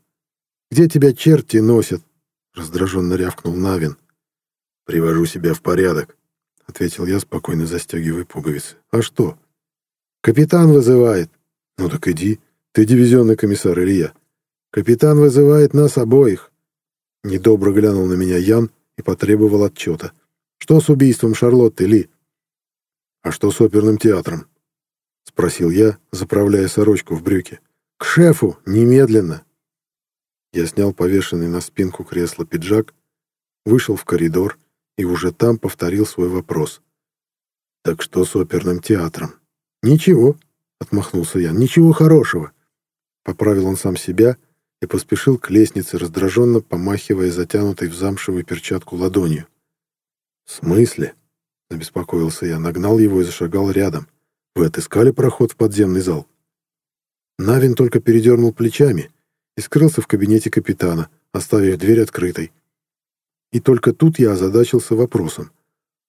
«Где тебя черти носят?» — раздраженно рявкнул Навин. «Привожу себя в порядок», — ответил я, спокойно застегивая пуговицы. «А что?» «Капитан вызывает». «Ну так иди. Ты дивизионный комиссар или я?» «Капитан вызывает нас обоих». Недобро глянул на меня Ян и потребовал отчета. «Что с убийством Шарлотты, Ли?» «А что с оперным театром?» — спросил я, заправляя сорочку в брюки. «К шефу! Немедленно!» Я снял повешенный на спинку кресла пиджак, вышел в коридор и уже там повторил свой вопрос. «Так что с оперным театром?» «Ничего», — отмахнулся я, — «ничего хорошего». Поправил он сам себя и поспешил к лестнице, раздраженно помахивая затянутой в замшевую перчатку ладонью. «В смысле?» — забеспокоился я, нагнал его и зашагал рядом. «Вы отыскали проход в подземный зал?» Навин только передернул плечами и скрылся в кабинете капитана, оставив дверь открытой. И только тут я озадачился вопросом.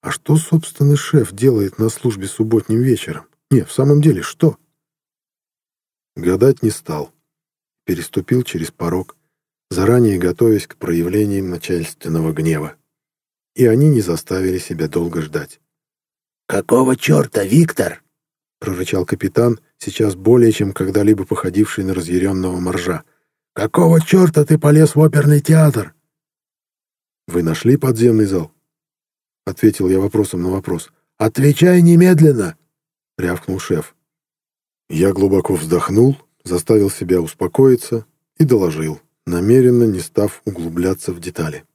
А что, собственно, шеф делает на службе субботним вечером? Не, в самом деле, что? Гадать не стал переступил через порог, заранее готовясь к проявлениям начальственного гнева. И они не заставили себя долго ждать. «Какого черта, Виктор?» — прорычал капитан, сейчас более чем когда-либо походивший на разъяренного моржа. «Какого черта ты полез в оперный театр?» «Вы нашли подземный зал?» — ответил я вопросом на вопрос. «Отвечай немедленно!» — рявкнул шеф. Я глубоко вздохнул заставил себя успокоиться и доложил, намеренно не став углубляться в детали.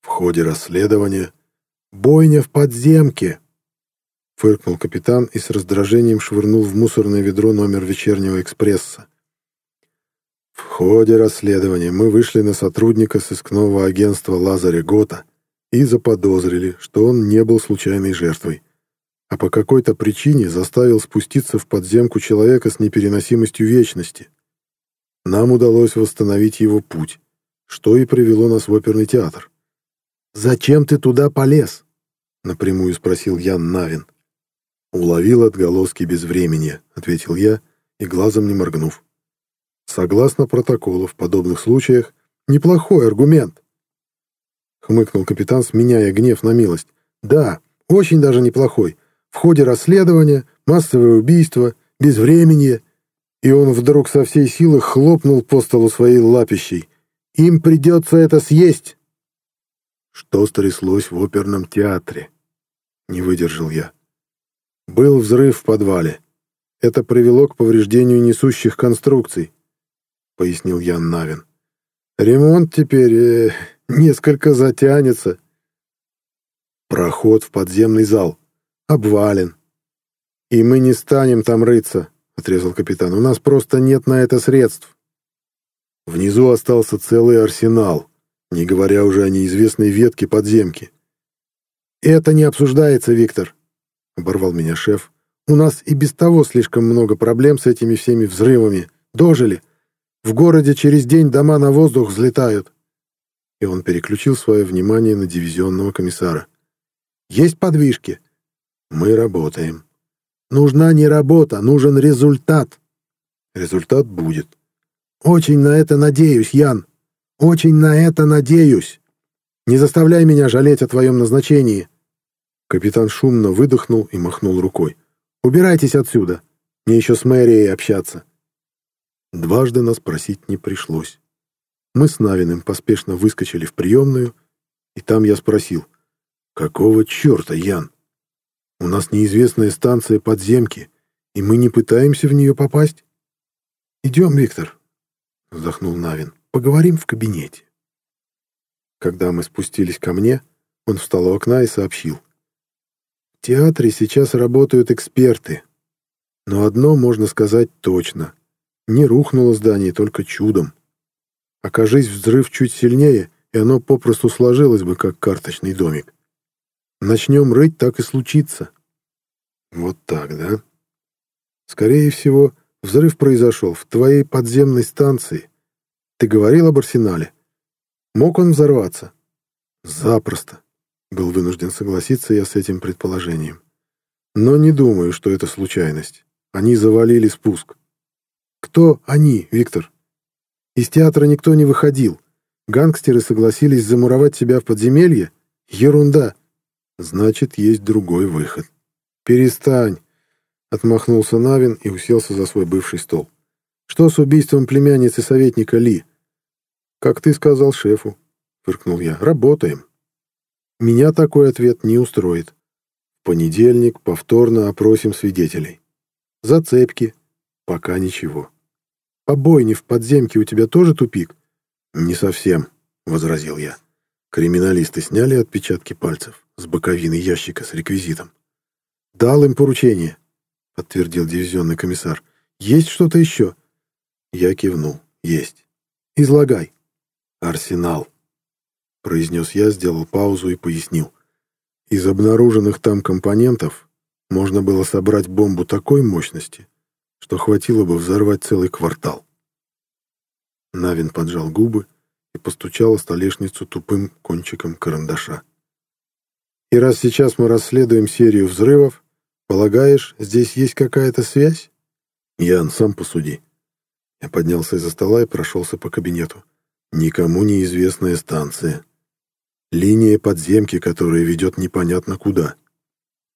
В ходе расследования «Бойня в подземке!» фыркнул капитан и с раздражением швырнул в мусорное ведро номер вечернего экспресса. В ходе расследования мы вышли на сотрудника сыскного агентства Лазаря Гота и заподозрили, что он не был случайной жертвой а по какой-то причине заставил спуститься в подземку человека с непереносимостью вечности. Нам удалось восстановить его путь, что и привело нас в оперный театр. «Зачем ты туда полез?» — напрямую спросил Ян Навин. «Уловил отголоски безвремени», — ответил я, и глазом не моргнув. «Согласно протоколу, в подобных случаях неплохой аргумент», — хмыкнул капитан, сменяя гнев на милость. «Да, очень даже неплохой. В ходе расследования массовое убийство, безвременье, и он вдруг со всей силы хлопнул по столу своей лапищей. «Им придется это съесть!» Что стряслось в оперном театре? Не выдержал я. Был взрыв в подвале. Это привело к повреждению несущих конструкций, пояснил Ян Навин. Ремонт теперь э, несколько затянется. Проход в подземный зал обвален. И мы не станем там рыться, отрезал капитан. У нас просто нет на это средств. Внизу остался целый арсенал, не говоря уже о неизвестной ветке подземки. Это не обсуждается, Виктор, оборвал меня шеф. У нас и без того слишком много проблем с этими всеми взрывами. Дожили. В городе через день дома на воздух взлетают. И он переключил свое внимание на дивизионного комиссара. Есть подвижки. Мы работаем. Нужна не работа, нужен результат. Результат будет. Очень на это надеюсь, Ян. Очень на это надеюсь. Не заставляй меня жалеть о твоем назначении. Капитан шумно выдохнул и махнул рукой. Убирайтесь отсюда. Мне еще с мэрией общаться. Дважды нас просить не пришлось. Мы с Навиным поспешно выскочили в приемную, и там я спросил, «Какого черта, Ян? У нас неизвестная станция подземки, и мы не пытаемся в нее попасть?» «Идем, Виктор», — вздохнул Навин, — «поговорим в кабинете». Когда мы спустились ко мне, он встал у окна и сообщил. «В театре сейчас работают эксперты, но одно можно сказать точно. Не рухнуло здание только чудом. Окажись взрыв чуть сильнее, и оно попросту сложилось бы, как карточный домик. Начнем рыть, так и случится. Вот так, да? Скорее всего, взрыв произошел в твоей подземной станции. Ты говорил об арсенале? Мог он взорваться? Запросто. Был вынужден согласиться я с этим предположением. Но не думаю, что это случайность. Они завалили спуск. Кто они, Виктор? Из театра никто не выходил. Гангстеры согласились замуровать себя в подземелье? Ерунда. Значит, есть другой выход. Перестань. Отмахнулся Навин и уселся за свой бывший стол. Что с убийством племянницы советника Ли? Как ты сказал шефу, фыркнул я. Работаем. Меня такой ответ не устроит. В понедельник повторно опросим свидетелей. Зацепки. Пока ничего. Побойни в подземке у тебя тоже тупик? Не совсем, возразил я. Криминалисты сняли отпечатки пальцев с боковины ящика с реквизитом. Дал им поручение, подтвердил дивизионный комиссар. Есть что-то еще? Я кивнул. Есть. Излагай. Арсенал. Произнес я, сделал паузу и пояснил. Из обнаруженных там компонентов можно было собрать бомбу такой мощности, что хватило бы взорвать целый квартал. Навин поджал губы и постучал о столешницу тупым кончиком карандаша. «И раз сейчас мы расследуем серию взрывов, полагаешь, здесь есть какая-то связь?» «Ян, сам посуди». Я поднялся из-за стола и прошелся по кабинету. «Никому неизвестная станция. Линия подземки, которая ведет непонятно куда.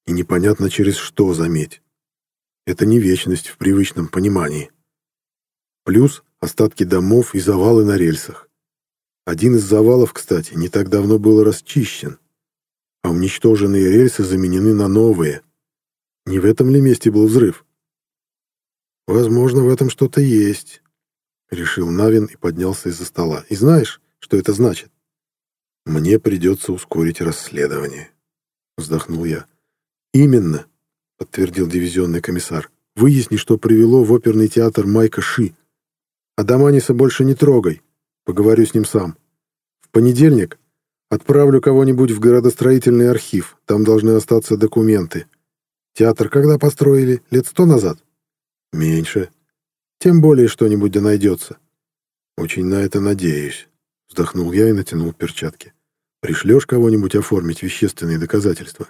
И непонятно через что, заметь. Это не вечность в привычном понимании. Плюс остатки домов и завалы на рельсах. Один из завалов, кстати, не так давно был расчищен, а уничтоженные рельсы заменены на новые. Не в этом ли месте был взрыв? Возможно, в этом что-то есть, решил Навин и поднялся из-за стола. И знаешь, что это значит? Мне придется ускорить расследование, вздохнул я. Именно, подтвердил дивизионный комиссар. Выясни, что привело в оперный театр Майка Ши. А Даманиса больше не трогай. Поговорю с ним сам. В понедельник отправлю кого-нибудь в городостроительный архив. Там должны остаться документы. Театр когда построили? Лет сто назад? Меньше. Тем более что-нибудь да найдется. Очень на это надеюсь. Вздохнул я и натянул перчатки. Пришлешь кого-нибудь оформить вещественные доказательства?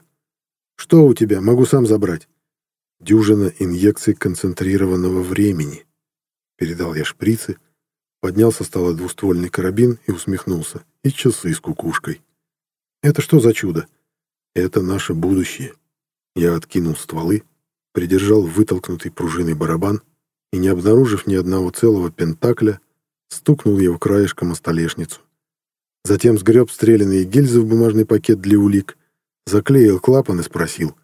Что у тебя? Могу сам забрать. Дюжина инъекций концентрированного времени. Передал я шприцы, поднял со стола двуствольный карабин и усмехнулся. И часы с кукушкой. Это что за чудо? Это наше будущее. Я откинул стволы, придержал вытолкнутый пружиной барабан и, не обнаружив ни одного целого пентакля, стукнул его краешком о столешницу. Затем сгреб стрелянные гильзы в бумажный пакет для улик заклеил клапан и спросил.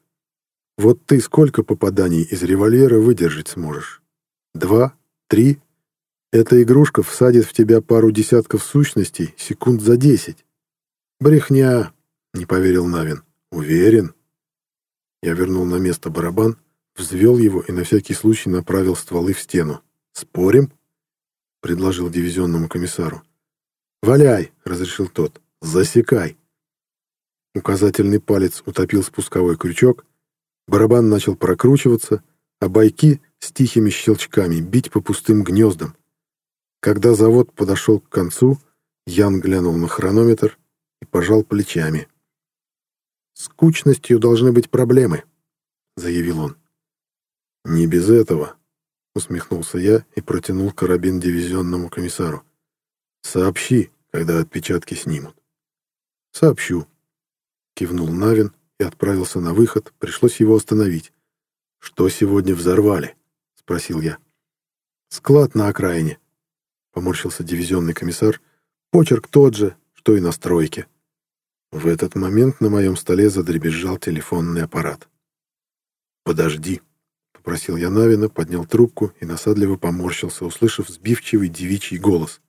«Вот ты сколько попаданий из револьвера выдержать сможешь? Два? Три? Эта игрушка всадит в тебя пару десятков сущностей секунд за десять». «Брехня», — не поверил Навин. «Уверен». Я вернул на место барабан, взвел его и на всякий случай направил стволы в стену. «Спорим?» — предложил дивизионному комиссару. «Валяй!» — разрешил тот. «Засекай!» Указательный палец утопил спусковой крючок, барабан начал прокручиваться, а байки с тихими щелчками бить по пустым гнездам. Когда завод подошел к концу, Ян глянул на хронометр и пожал плечами. «Скучностью должны быть проблемы», — заявил он. «Не без этого», — усмехнулся я и протянул карабин дивизионному комиссару. «Сообщи, когда отпечатки снимут». «Сообщу», — кивнул Навин и отправился на выход. Пришлось его остановить. «Что сегодня взорвали?» — спросил я. «Склад на окраине», — поморщился дивизионный комиссар. «Почерк тот же, что и на стройке». В этот момент на моем столе задребезжал телефонный аппарат. «Подожди», — попросил я Навина, поднял трубку и насадливо поморщился, услышав сбивчивый девичий голос.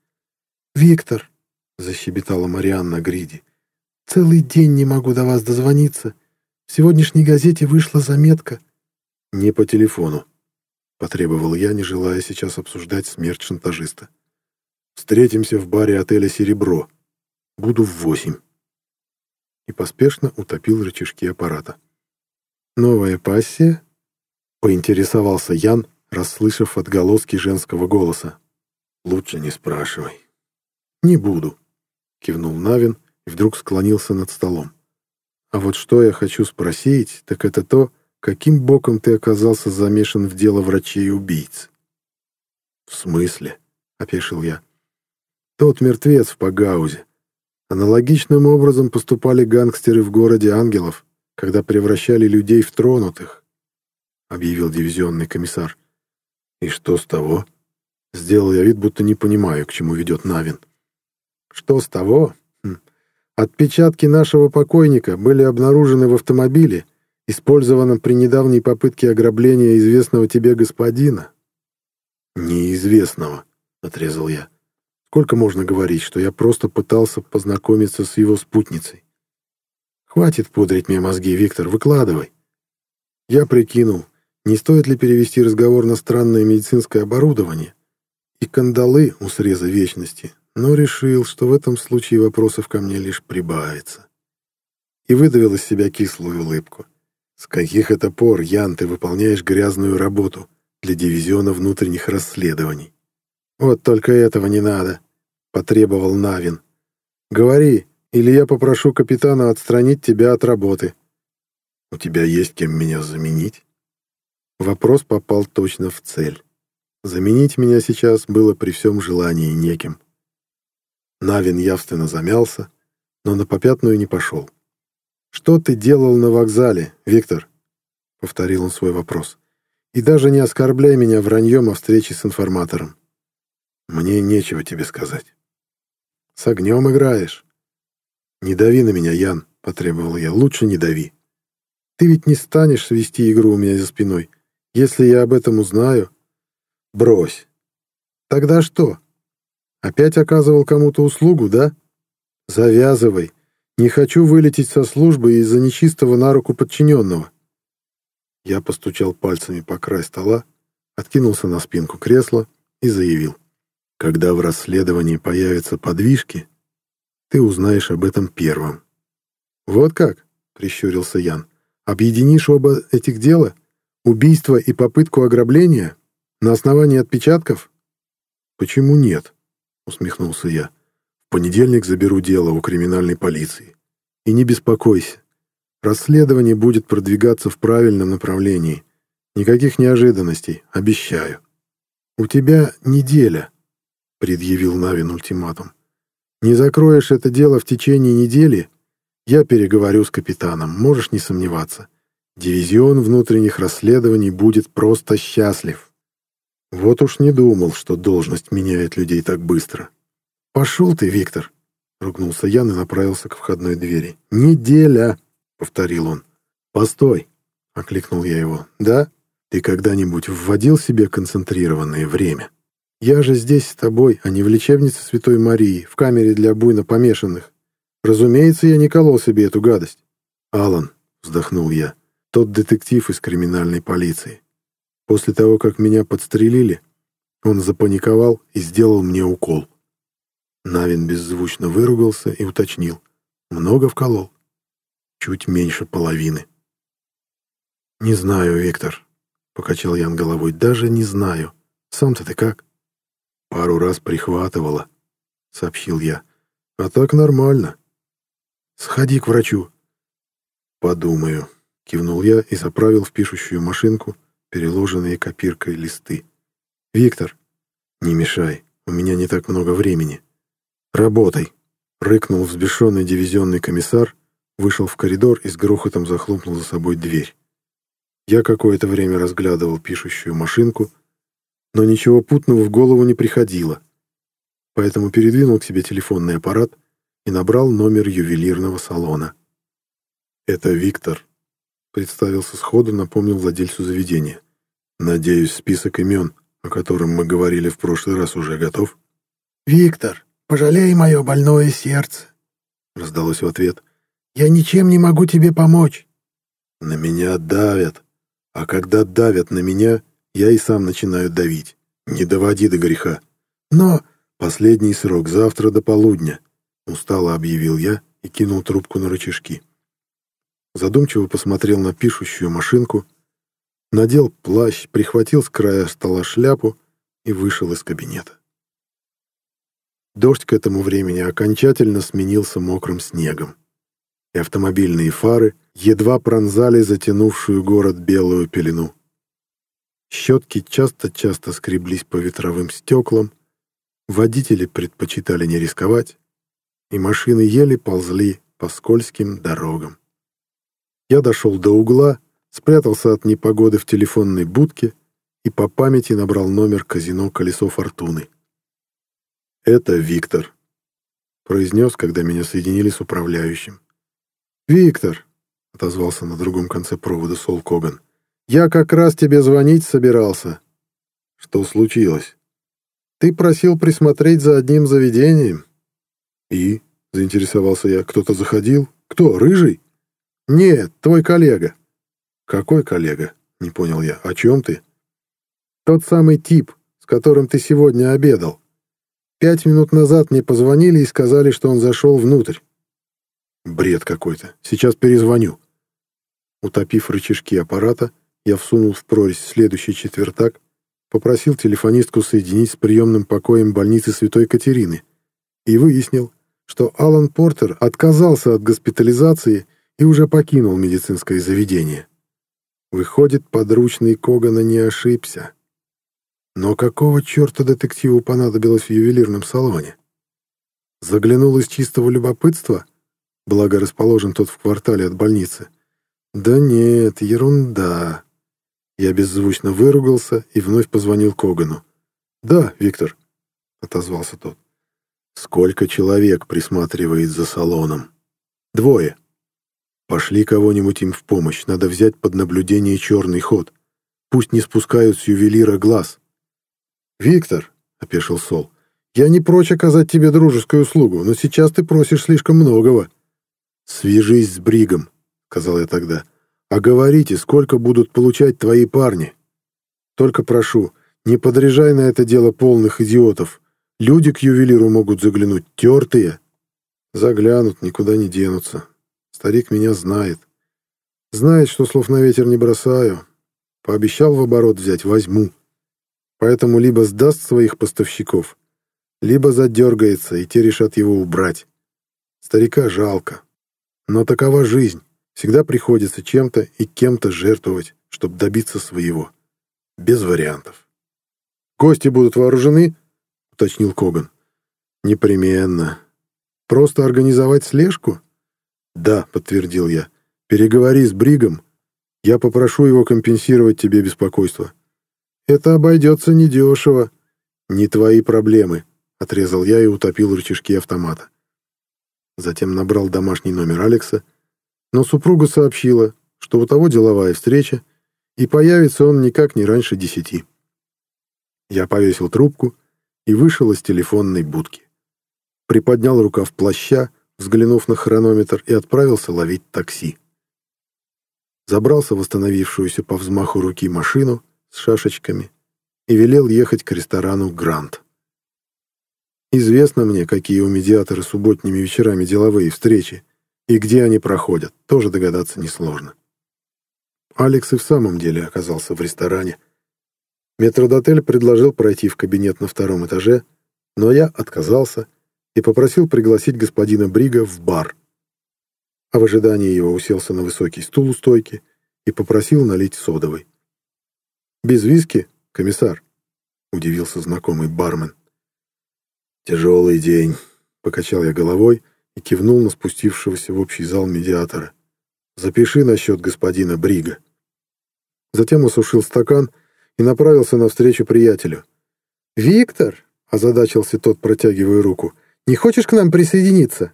«Виктор», — защебетала Марианна Гриди, — «целый день не могу до вас дозвониться. В сегодняшней газете вышла заметка». «Не по телефону», — потребовал я, не желая сейчас обсуждать смерть шантажиста. «Встретимся в баре отеля «Серебро». Буду в восемь» и поспешно утопил рычажки аппарата. «Новая пассия?» — поинтересовался Ян, расслышав отголоски женского голоса. «Лучше не спрашивай». «Не буду», — кивнул Навин и вдруг склонился над столом. «А вот что я хочу спросить, так это то, каким боком ты оказался замешан в дело врачей-убийц?» «В смысле?» — опешил я. «Тот мертвец в Пагаузе. Аналогичным образом поступали гангстеры в городе Ангелов, когда превращали людей в тронутых, объявил дивизионный комиссар. И что с того? Сделал я вид, будто не понимаю, к чему ведет Навин. Что с того? Хм. Отпечатки нашего покойника были обнаружены в автомобиле, использованном при недавней попытке ограбления известного тебе господина. Неизвестного, отрезал я. Сколько можно говорить, что я просто пытался познакомиться с его спутницей? Хватит пудрить мне мозги, Виктор, выкладывай. Я прикинул, не стоит ли перевести разговор на странное медицинское оборудование и кандалы у среза вечности, но решил, что в этом случае вопросов ко мне лишь прибавится. И выдавил из себя кислую улыбку. С каких это пор, Ян, ты выполняешь грязную работу для дивизиона внутренних расследований? «Вот только этого не надо», — потребовал Навин. «Говори, или я попрошу капитана отстранить тебя от работы». «У тебя есть кем меня заменить?» Вопрос попал точно в цель. Заменить меня сейчас было при всем желании неким. Навин явственно замялся, но на попятную не пошел. «Что ты делал на вокзале, Виктор?» — повторил он свой вопрос. «И даже не оскорбляй меня враньем о встрече с информатором. Мне нечего тебе сказать. С огнем играешь. Не дави на меня, Ян, потребовал я. Лучше не дави. Ты ведь не станешь свести игру у меня за спиной. Если я об этом узнаю... Брось. Тогда что? Опять оказывал кому-то услугу, да? Завязывай. Не хочу вылететь со службы из-за нечистого на руку подчиненного. Я постучал пальцами по край стола, откинулся на спинку кресла и заявил. Когда в расследовании появятся подвижки, ты узнаешь об этом первым. Вот как, прищурился Ян. Объединишь оба этих дела? Убийство и попытку ограбления? На основании отпечатков? Почему нет? Усмехнулся я. В понедельник заберу дело у криминальной полиции. И не беспокойся. Расследование будет продвигаться в правильном направлении. Никаких неожиданностей, обещаю. У тебя неделя, предъявил Навин ультиматум. «Не закроешь это дело в течение недели, я переговорю с капитаном, можешь не сомневаться. Дивизион внутренних расследований будет просто счастлив». Вот уж не думал, что должность меняет людей так быстро. «Пошел ты, Виктор!» — ругнулся Ян и направился к входной двери. «Неделя!» — повторил он. «Постой!» — окликнул я его. «Да? Ты когда-нибудь вводил себе концентрированное время?» Я же здесь с тобой, а не в лечебнице Святой Марии, в камере для буйно помешанных. Разумеется, я не колол себе эту гадость. Алан, вздохнул я, тот детектив из криминальной полиции. После того, как меня подстрелили, он запаниковал и сделал мне укол. Навин беззвучно выругался и уточнил. Много вколол? Чуть меньше половины. «Не знаю, Виктор», — покачал Ян головой, — «даже не знаю. Сам-то ты как?» Пару раз прихватывало, сообщил я. А так нормально. Сходи к врачу. Подумаю, кивнул я и заправил в пишущую машинку переложенные копиркой листы. «Виктор, не мешай, у меня не так много времени. Работай!» Рыкнул взбешенный дивизионный комиссар, вышел в коридор и с грохотом захлопнул за собой дверь. Я какое-то время разглядывал пишущую машинку, но ничего путного в голову не приходило, поэтому передвинул к себе телефонный аппарат и набрал номер ювелирного салона. «Это Виктор», — представился сходу, напомнил владельцу заведения. «Надеюсь, список имен, о котором мы говорили в прошлый раз, уже готов?» «Виктор, пожалей мое больное сердце», — раздалось в ответ. «Я ничем не могу тебе помочь». «На меня давят, а когда давят на меня, я и сам начинаю давить. Не доводи до греха. Но последний срок завтра до полудня», — устало объявил я и кинул трубку на рычажки задумчиво посмотрел на пишущую машинку, надел плащ, прихватил с края стола шляпу и вышел из кабинета. Дождь к этому времени окончательно сменился мокрым снегом, и автомобильные фары едва пронзали затянувшую город белую пелену. Щетки часто-часто скреблись по ветровым стеклам, водители предпочитали не рисковать, и машины еле ползли по скользким дорогам. Я дошел до угла, спрятался от непогоды в телефонной будке и по памяти набрал номер казино «Колесо фортуны». «Это Виктор», — произнес, когда меня соединили с управляющим. «Виктор», — отозвался на другом конце провода Сол Коган, — «я как раз тебе звонить собирался». «Что случилось?» «Ты просил присмотреть за одним заведением». «И?» — заинтересовался я. «Кто-то заходил? Кто, рыжий?» «Нет, твой коллега». «Какой коллега?» — не понял я. «О чем ты?» «Тот самый тип, с которым ты сегодня обедал. Пять минут назад мне позвонили и сказали, что он зашел внутрь». «Бред какой-то. Сейчас перезвоню». Утопив рычажки аппарата, я всунул в прорезь следующий четвертак, попросил телефонистку соединить с приемным покоем больницы Святой Катерины и выяснил, что Алан Портер отказался от госпитализации и уже покинул медицинское заведение. Выходит, подручный Когана не ошибся. Но какого черта детективу понадобилось в ювелирном салоне? Заглянул из чистого любопытства, благо расположен тот в квартале от больницы. Да нет, ерунда. Я беззвучно выругался и вновь позвонил Когану. «Да, Виктор», — отозвался тот. «Сколько человек присматривает за салоном?» «Двое», Пошли кого-нибудь им в помощь, надо взять под наблюдение черный ход. Пусть не спускают с ювелира глаз. «Виктор», — опешил Сол, — «я не прочь оказать тебе дружескую услугу, но сейчас ты просишь слишком многого». «Свяжись с Бригом», — сказал я тогда, — «а говорите, сколько будут получать твои парни. Только прошу, не подряжай на это дело полных идиотов. Люди к ювелиру могут заглянуть тертые». «Заглянут, никуда не денутся», Старик меня знает. Знает, что слов на ветер не бросаю. Пообещал в оборот взять, возьму. Поэтому либо сдаст своих поставщиков, либо задергается, и те решат его убрать. Старика жалко. Но такова жизнь. Всегда приходится чем-то и кем-то жертвовать, чтобы добиться своего. Без вариантов. «Гости будут вооружены?» — уточнил Коган. «Непременно. Просто организовать слежку?» «Да», — подтвердил я. «Переговори с Бригом. Я попрошу его компенсировать тебе беспокойство». «Это обойдется недешево». «Не твои проблемы», — отрезал я и утопил рычажки автомата. Затем набрал домашний номер Алекса, но супруга сообщила, что у того деловая встреча, и появится он никак не раньше десяти. Я повесил трубку и вышел из телефонной будки. Приподнял рукав плаща, взглянув на хронометр, и отправился ловить такси. Забрался в восстановившуюся по взмаху руки машину с шашечками и велел ехать к ресторану «Грант». Известно мне, какие у медиаторы субботними вечерами деловые встречи, и где они проходят, тоже догадаться несложно. Алекс и в самом деле оказался в ресторане. Метродотель предложил пройти в кабинет на втором этаже, но я отказался и попросил пригласить господина Брига в бар. А в ожидании его уселся на высокий стул у стойки и попросил налить содовой. «Без виски, комиссар?» — удивился знакомый бармен. «Тяжелый день», — покачал я головой и кивнул на спустившегося в общий зал медиатора. «Запиши насчет господина Брига». Затем осушил стакан и направился навстречу приятелю. «Виктор!» — озадачился тот, протягивая руку. «Не хочешь к нам присоединиться?»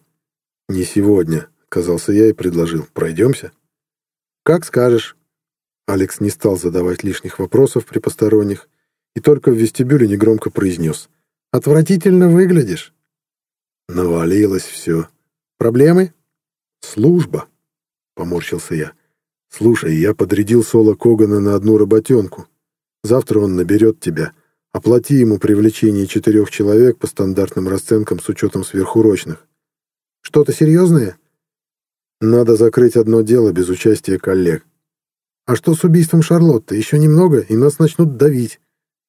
«Не сегодня», — казался я и предложил. «Пройдемся?» «Как скажешь». Алекс не стал задавать лишних вопросов при посторонних и только в вестибюле негромко произнес. «Отвратительно выглядишь». Навалилось все. «Проблемы?» «Служба», — поморщился я. «Слушай, я подрядил Соло Когана на одну работенку. Завтра он наберет тебя. Оплати ему привлечение четырех человек по стандартным расценкам с учетом сверхурочных. Что-то серьезное? Надо закрыть одно дело без участия коллег. А что с убийством Шарлотты? Еще немного, и нас начнут давить.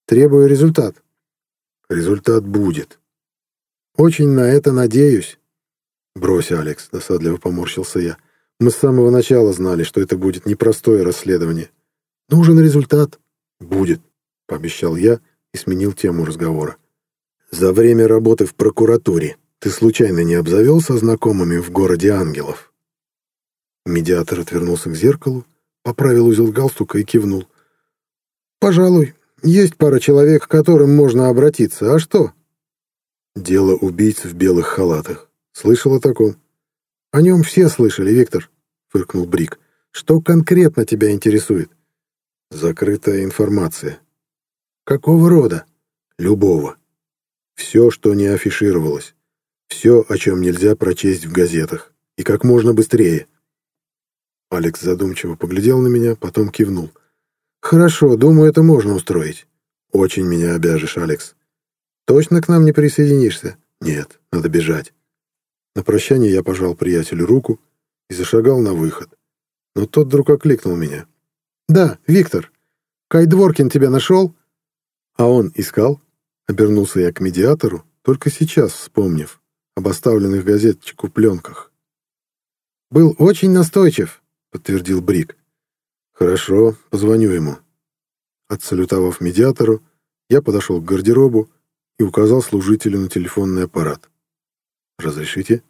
Требую результат. Результат будет. Очень на это надеюсь. Брось, Алекс, досадливо поморщился я. Мы с самого начала знали, что это будет непростое расследование. Нужен результат. Будет, пообещал я и сменил тему разговора. За время работы в прокуратуре ты случайно не обзавелся знакомыми в городе ангелов? Медиатор отвернулся к зеркалу, поправил узел галстука и кивнул. «Пожалуй, есть пара человек, к которым можно обратиться. А что?» «Дело убийц в белых халатах. Слышал о таком?» «О нем все слышали, Виктор», — фыркнул Брик. «Что конкретно тебя интересует?» «Закрытая информация». «Какого рода?» «Любого. Все, что не афишировалось. Все, о чем нельзя прочесть в газетах. И как можно быстрее». Алекс задумчиво поглядел на меня, потом кивнул. «Хорошо, думаю, это можно устроить». «Очень меня обяжешь, Алекс». «Точно к нам не присоединишься?» «Нет, надо бежать». На прощание я пожал приятелю руку и зашагал на выход. Но тот вдруг окликнул меня. «Да, Виктор, Кай Дворкин тебя нашел?» «А он искал?» Обернулся я к медиатору, только сейчас вспомнив об оставленных газетчику пленках. «Был очень настойчив», — подтвердил Брик. «Хорошо, позвоню ему». Отсалютовав медиатору, я подошел к гардеробу и указал служителю на телефонный аппарат. «Разрешите?»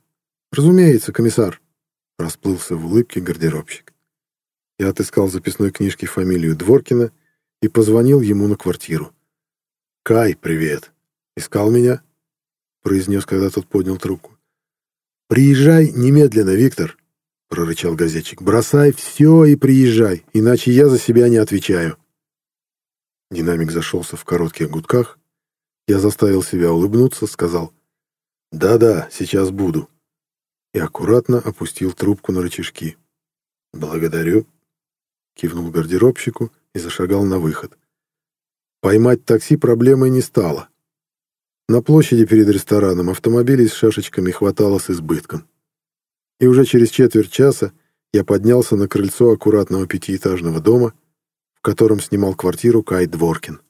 «Разумеется, комиссар», — расплылся в улыбке гардеробщик. Я отыскал в записной книжке фамилию Дворкина и позвонил ему на квартиру. «Кай, привет. Искал меня?» — произнес, когда тот поднял трубку. «Приезжай немедленно, Виктор», — прорычал газетчик. «Бросай все и приезжай, иначе я за себя не отвечаю». Динамик зашелся в коротких гудках. Я заставил себя улыбнуться, сказал «Да-да, сейчас буду» и аккуратно опустил трубку на рычажки. «Благодарю», — кивнул гардеробщику и зашагал на выход. Поймать такси проблемой не стало. На площади перед рестораном автомобилей с шашечками хватало с избытком. И уже через четверть часа я поднялся на крыльцо аккуратного пятиэтажного дома, в котором снимал квартиру Кай Дворкин.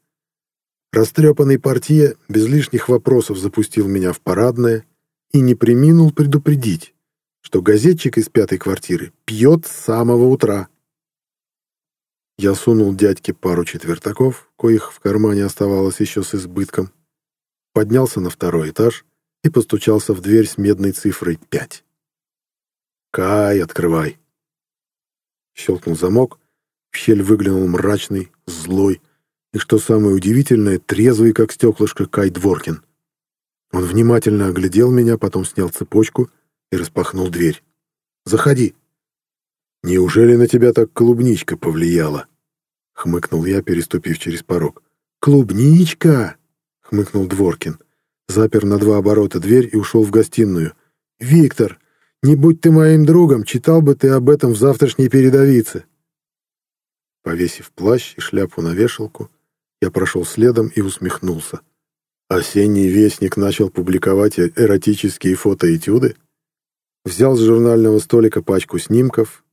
Растрепанный портье без лишних вопросов запустил меня в парадное и не приминул предупредить, что газетчик из пятой квартиры пьет с самого утра. Я сунул дядьке пару четвертаков, коих в кармане оставалось еще с избытком, поднялся на второй этаж и постучался в дверь с медной цифрой пять. «Кай, открывай!» Щелкнул замок, в щель выглянул мрачный, злой и, что самое удивительное, трезвый, как стеклышко, Кай Дворкин. Он внимательно оглядел меня, потом снял цепочку и распахнул дверь. «Заходи!» «Неужели на тебя так клубничка повлияла?» — хмыкнул я, переступив через порог. «Клубничка!» — хмыкнул Дворкин. Запер на два оборота дверь и ушел в гостиную. «Виктор, не будь ты моим другом, читал бы ты об этом в завтрашней передовице». Повесив плащ и шляпу на вешалку, я прошел следом и усмехнулся. Осенний вестник начал публиковать эротические фотоэтюды. Взял с журнального столика пачку снимков,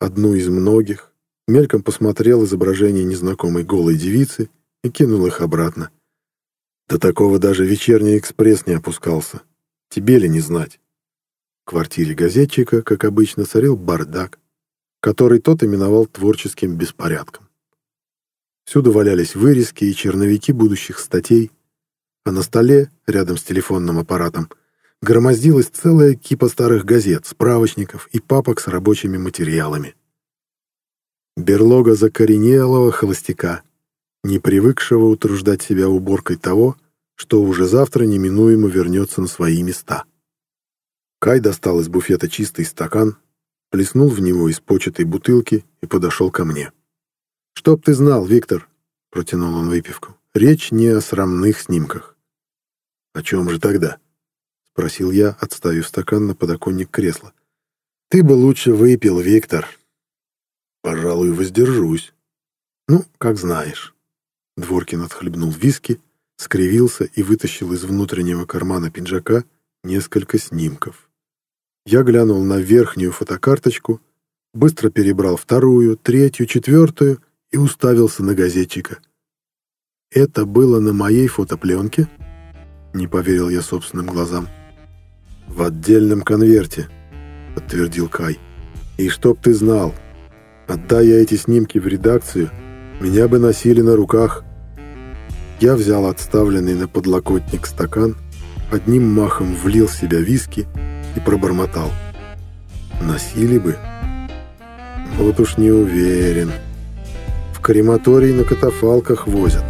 одну из многих, мельком посмотрел изображение незнакомой голой девицы и кинул их обратно. До такого даже вечерний экспресс не опускался. Тебе ли не знать? В квартире газетчика, как обычно, царил бардак, который тот именовал творческим беспорядком. Всюду валялись вырезки и черновики будущих статей, а на столе, рядом с телефонным аппаратом, громоздилась целая кипа старых газет, справочников и папок с рабочими материалами. Берлога закоренелого холостяка, не привыкшего утруждать себя уборкой того, что уже завтра неминуемо вернется на свои места. Кай достал из буфета чистый стакан, плеснул в него из початой бутылки и подошел ко мне. «Чтоб ты знал, Виктор», — протянул он выпивку, — «речь не о срамных снимках». «О чем же тогда?» — спросил я, отставив стакан на подоконник кресла. «Ты бы лучше выпил, Виктор». «Пожалуй, воздержусь». «Ну, как знаешь». Дворкин отхлебнул виски, скривился и вытащил из внутреннего кармана пиджака несколько снимков. Я глянул на верхнюю фотокарточку, быстро перебрал вторую, третью, четвертую и уставился на газетчика. «Это было на моей фотопленке?» Не поверил я собственным глазам. «В отдельном конверте», — подтвердил Кай. «И чтоб ты знал, отдай я эти снимки в редакцию, меня бы носили на руках». Я взял отставленный на подлокотник стакан, одним махом влил в себя виски и пробормотал. «Носили бы?» «Вот уж не уверен. Крематорий на катафалках возят».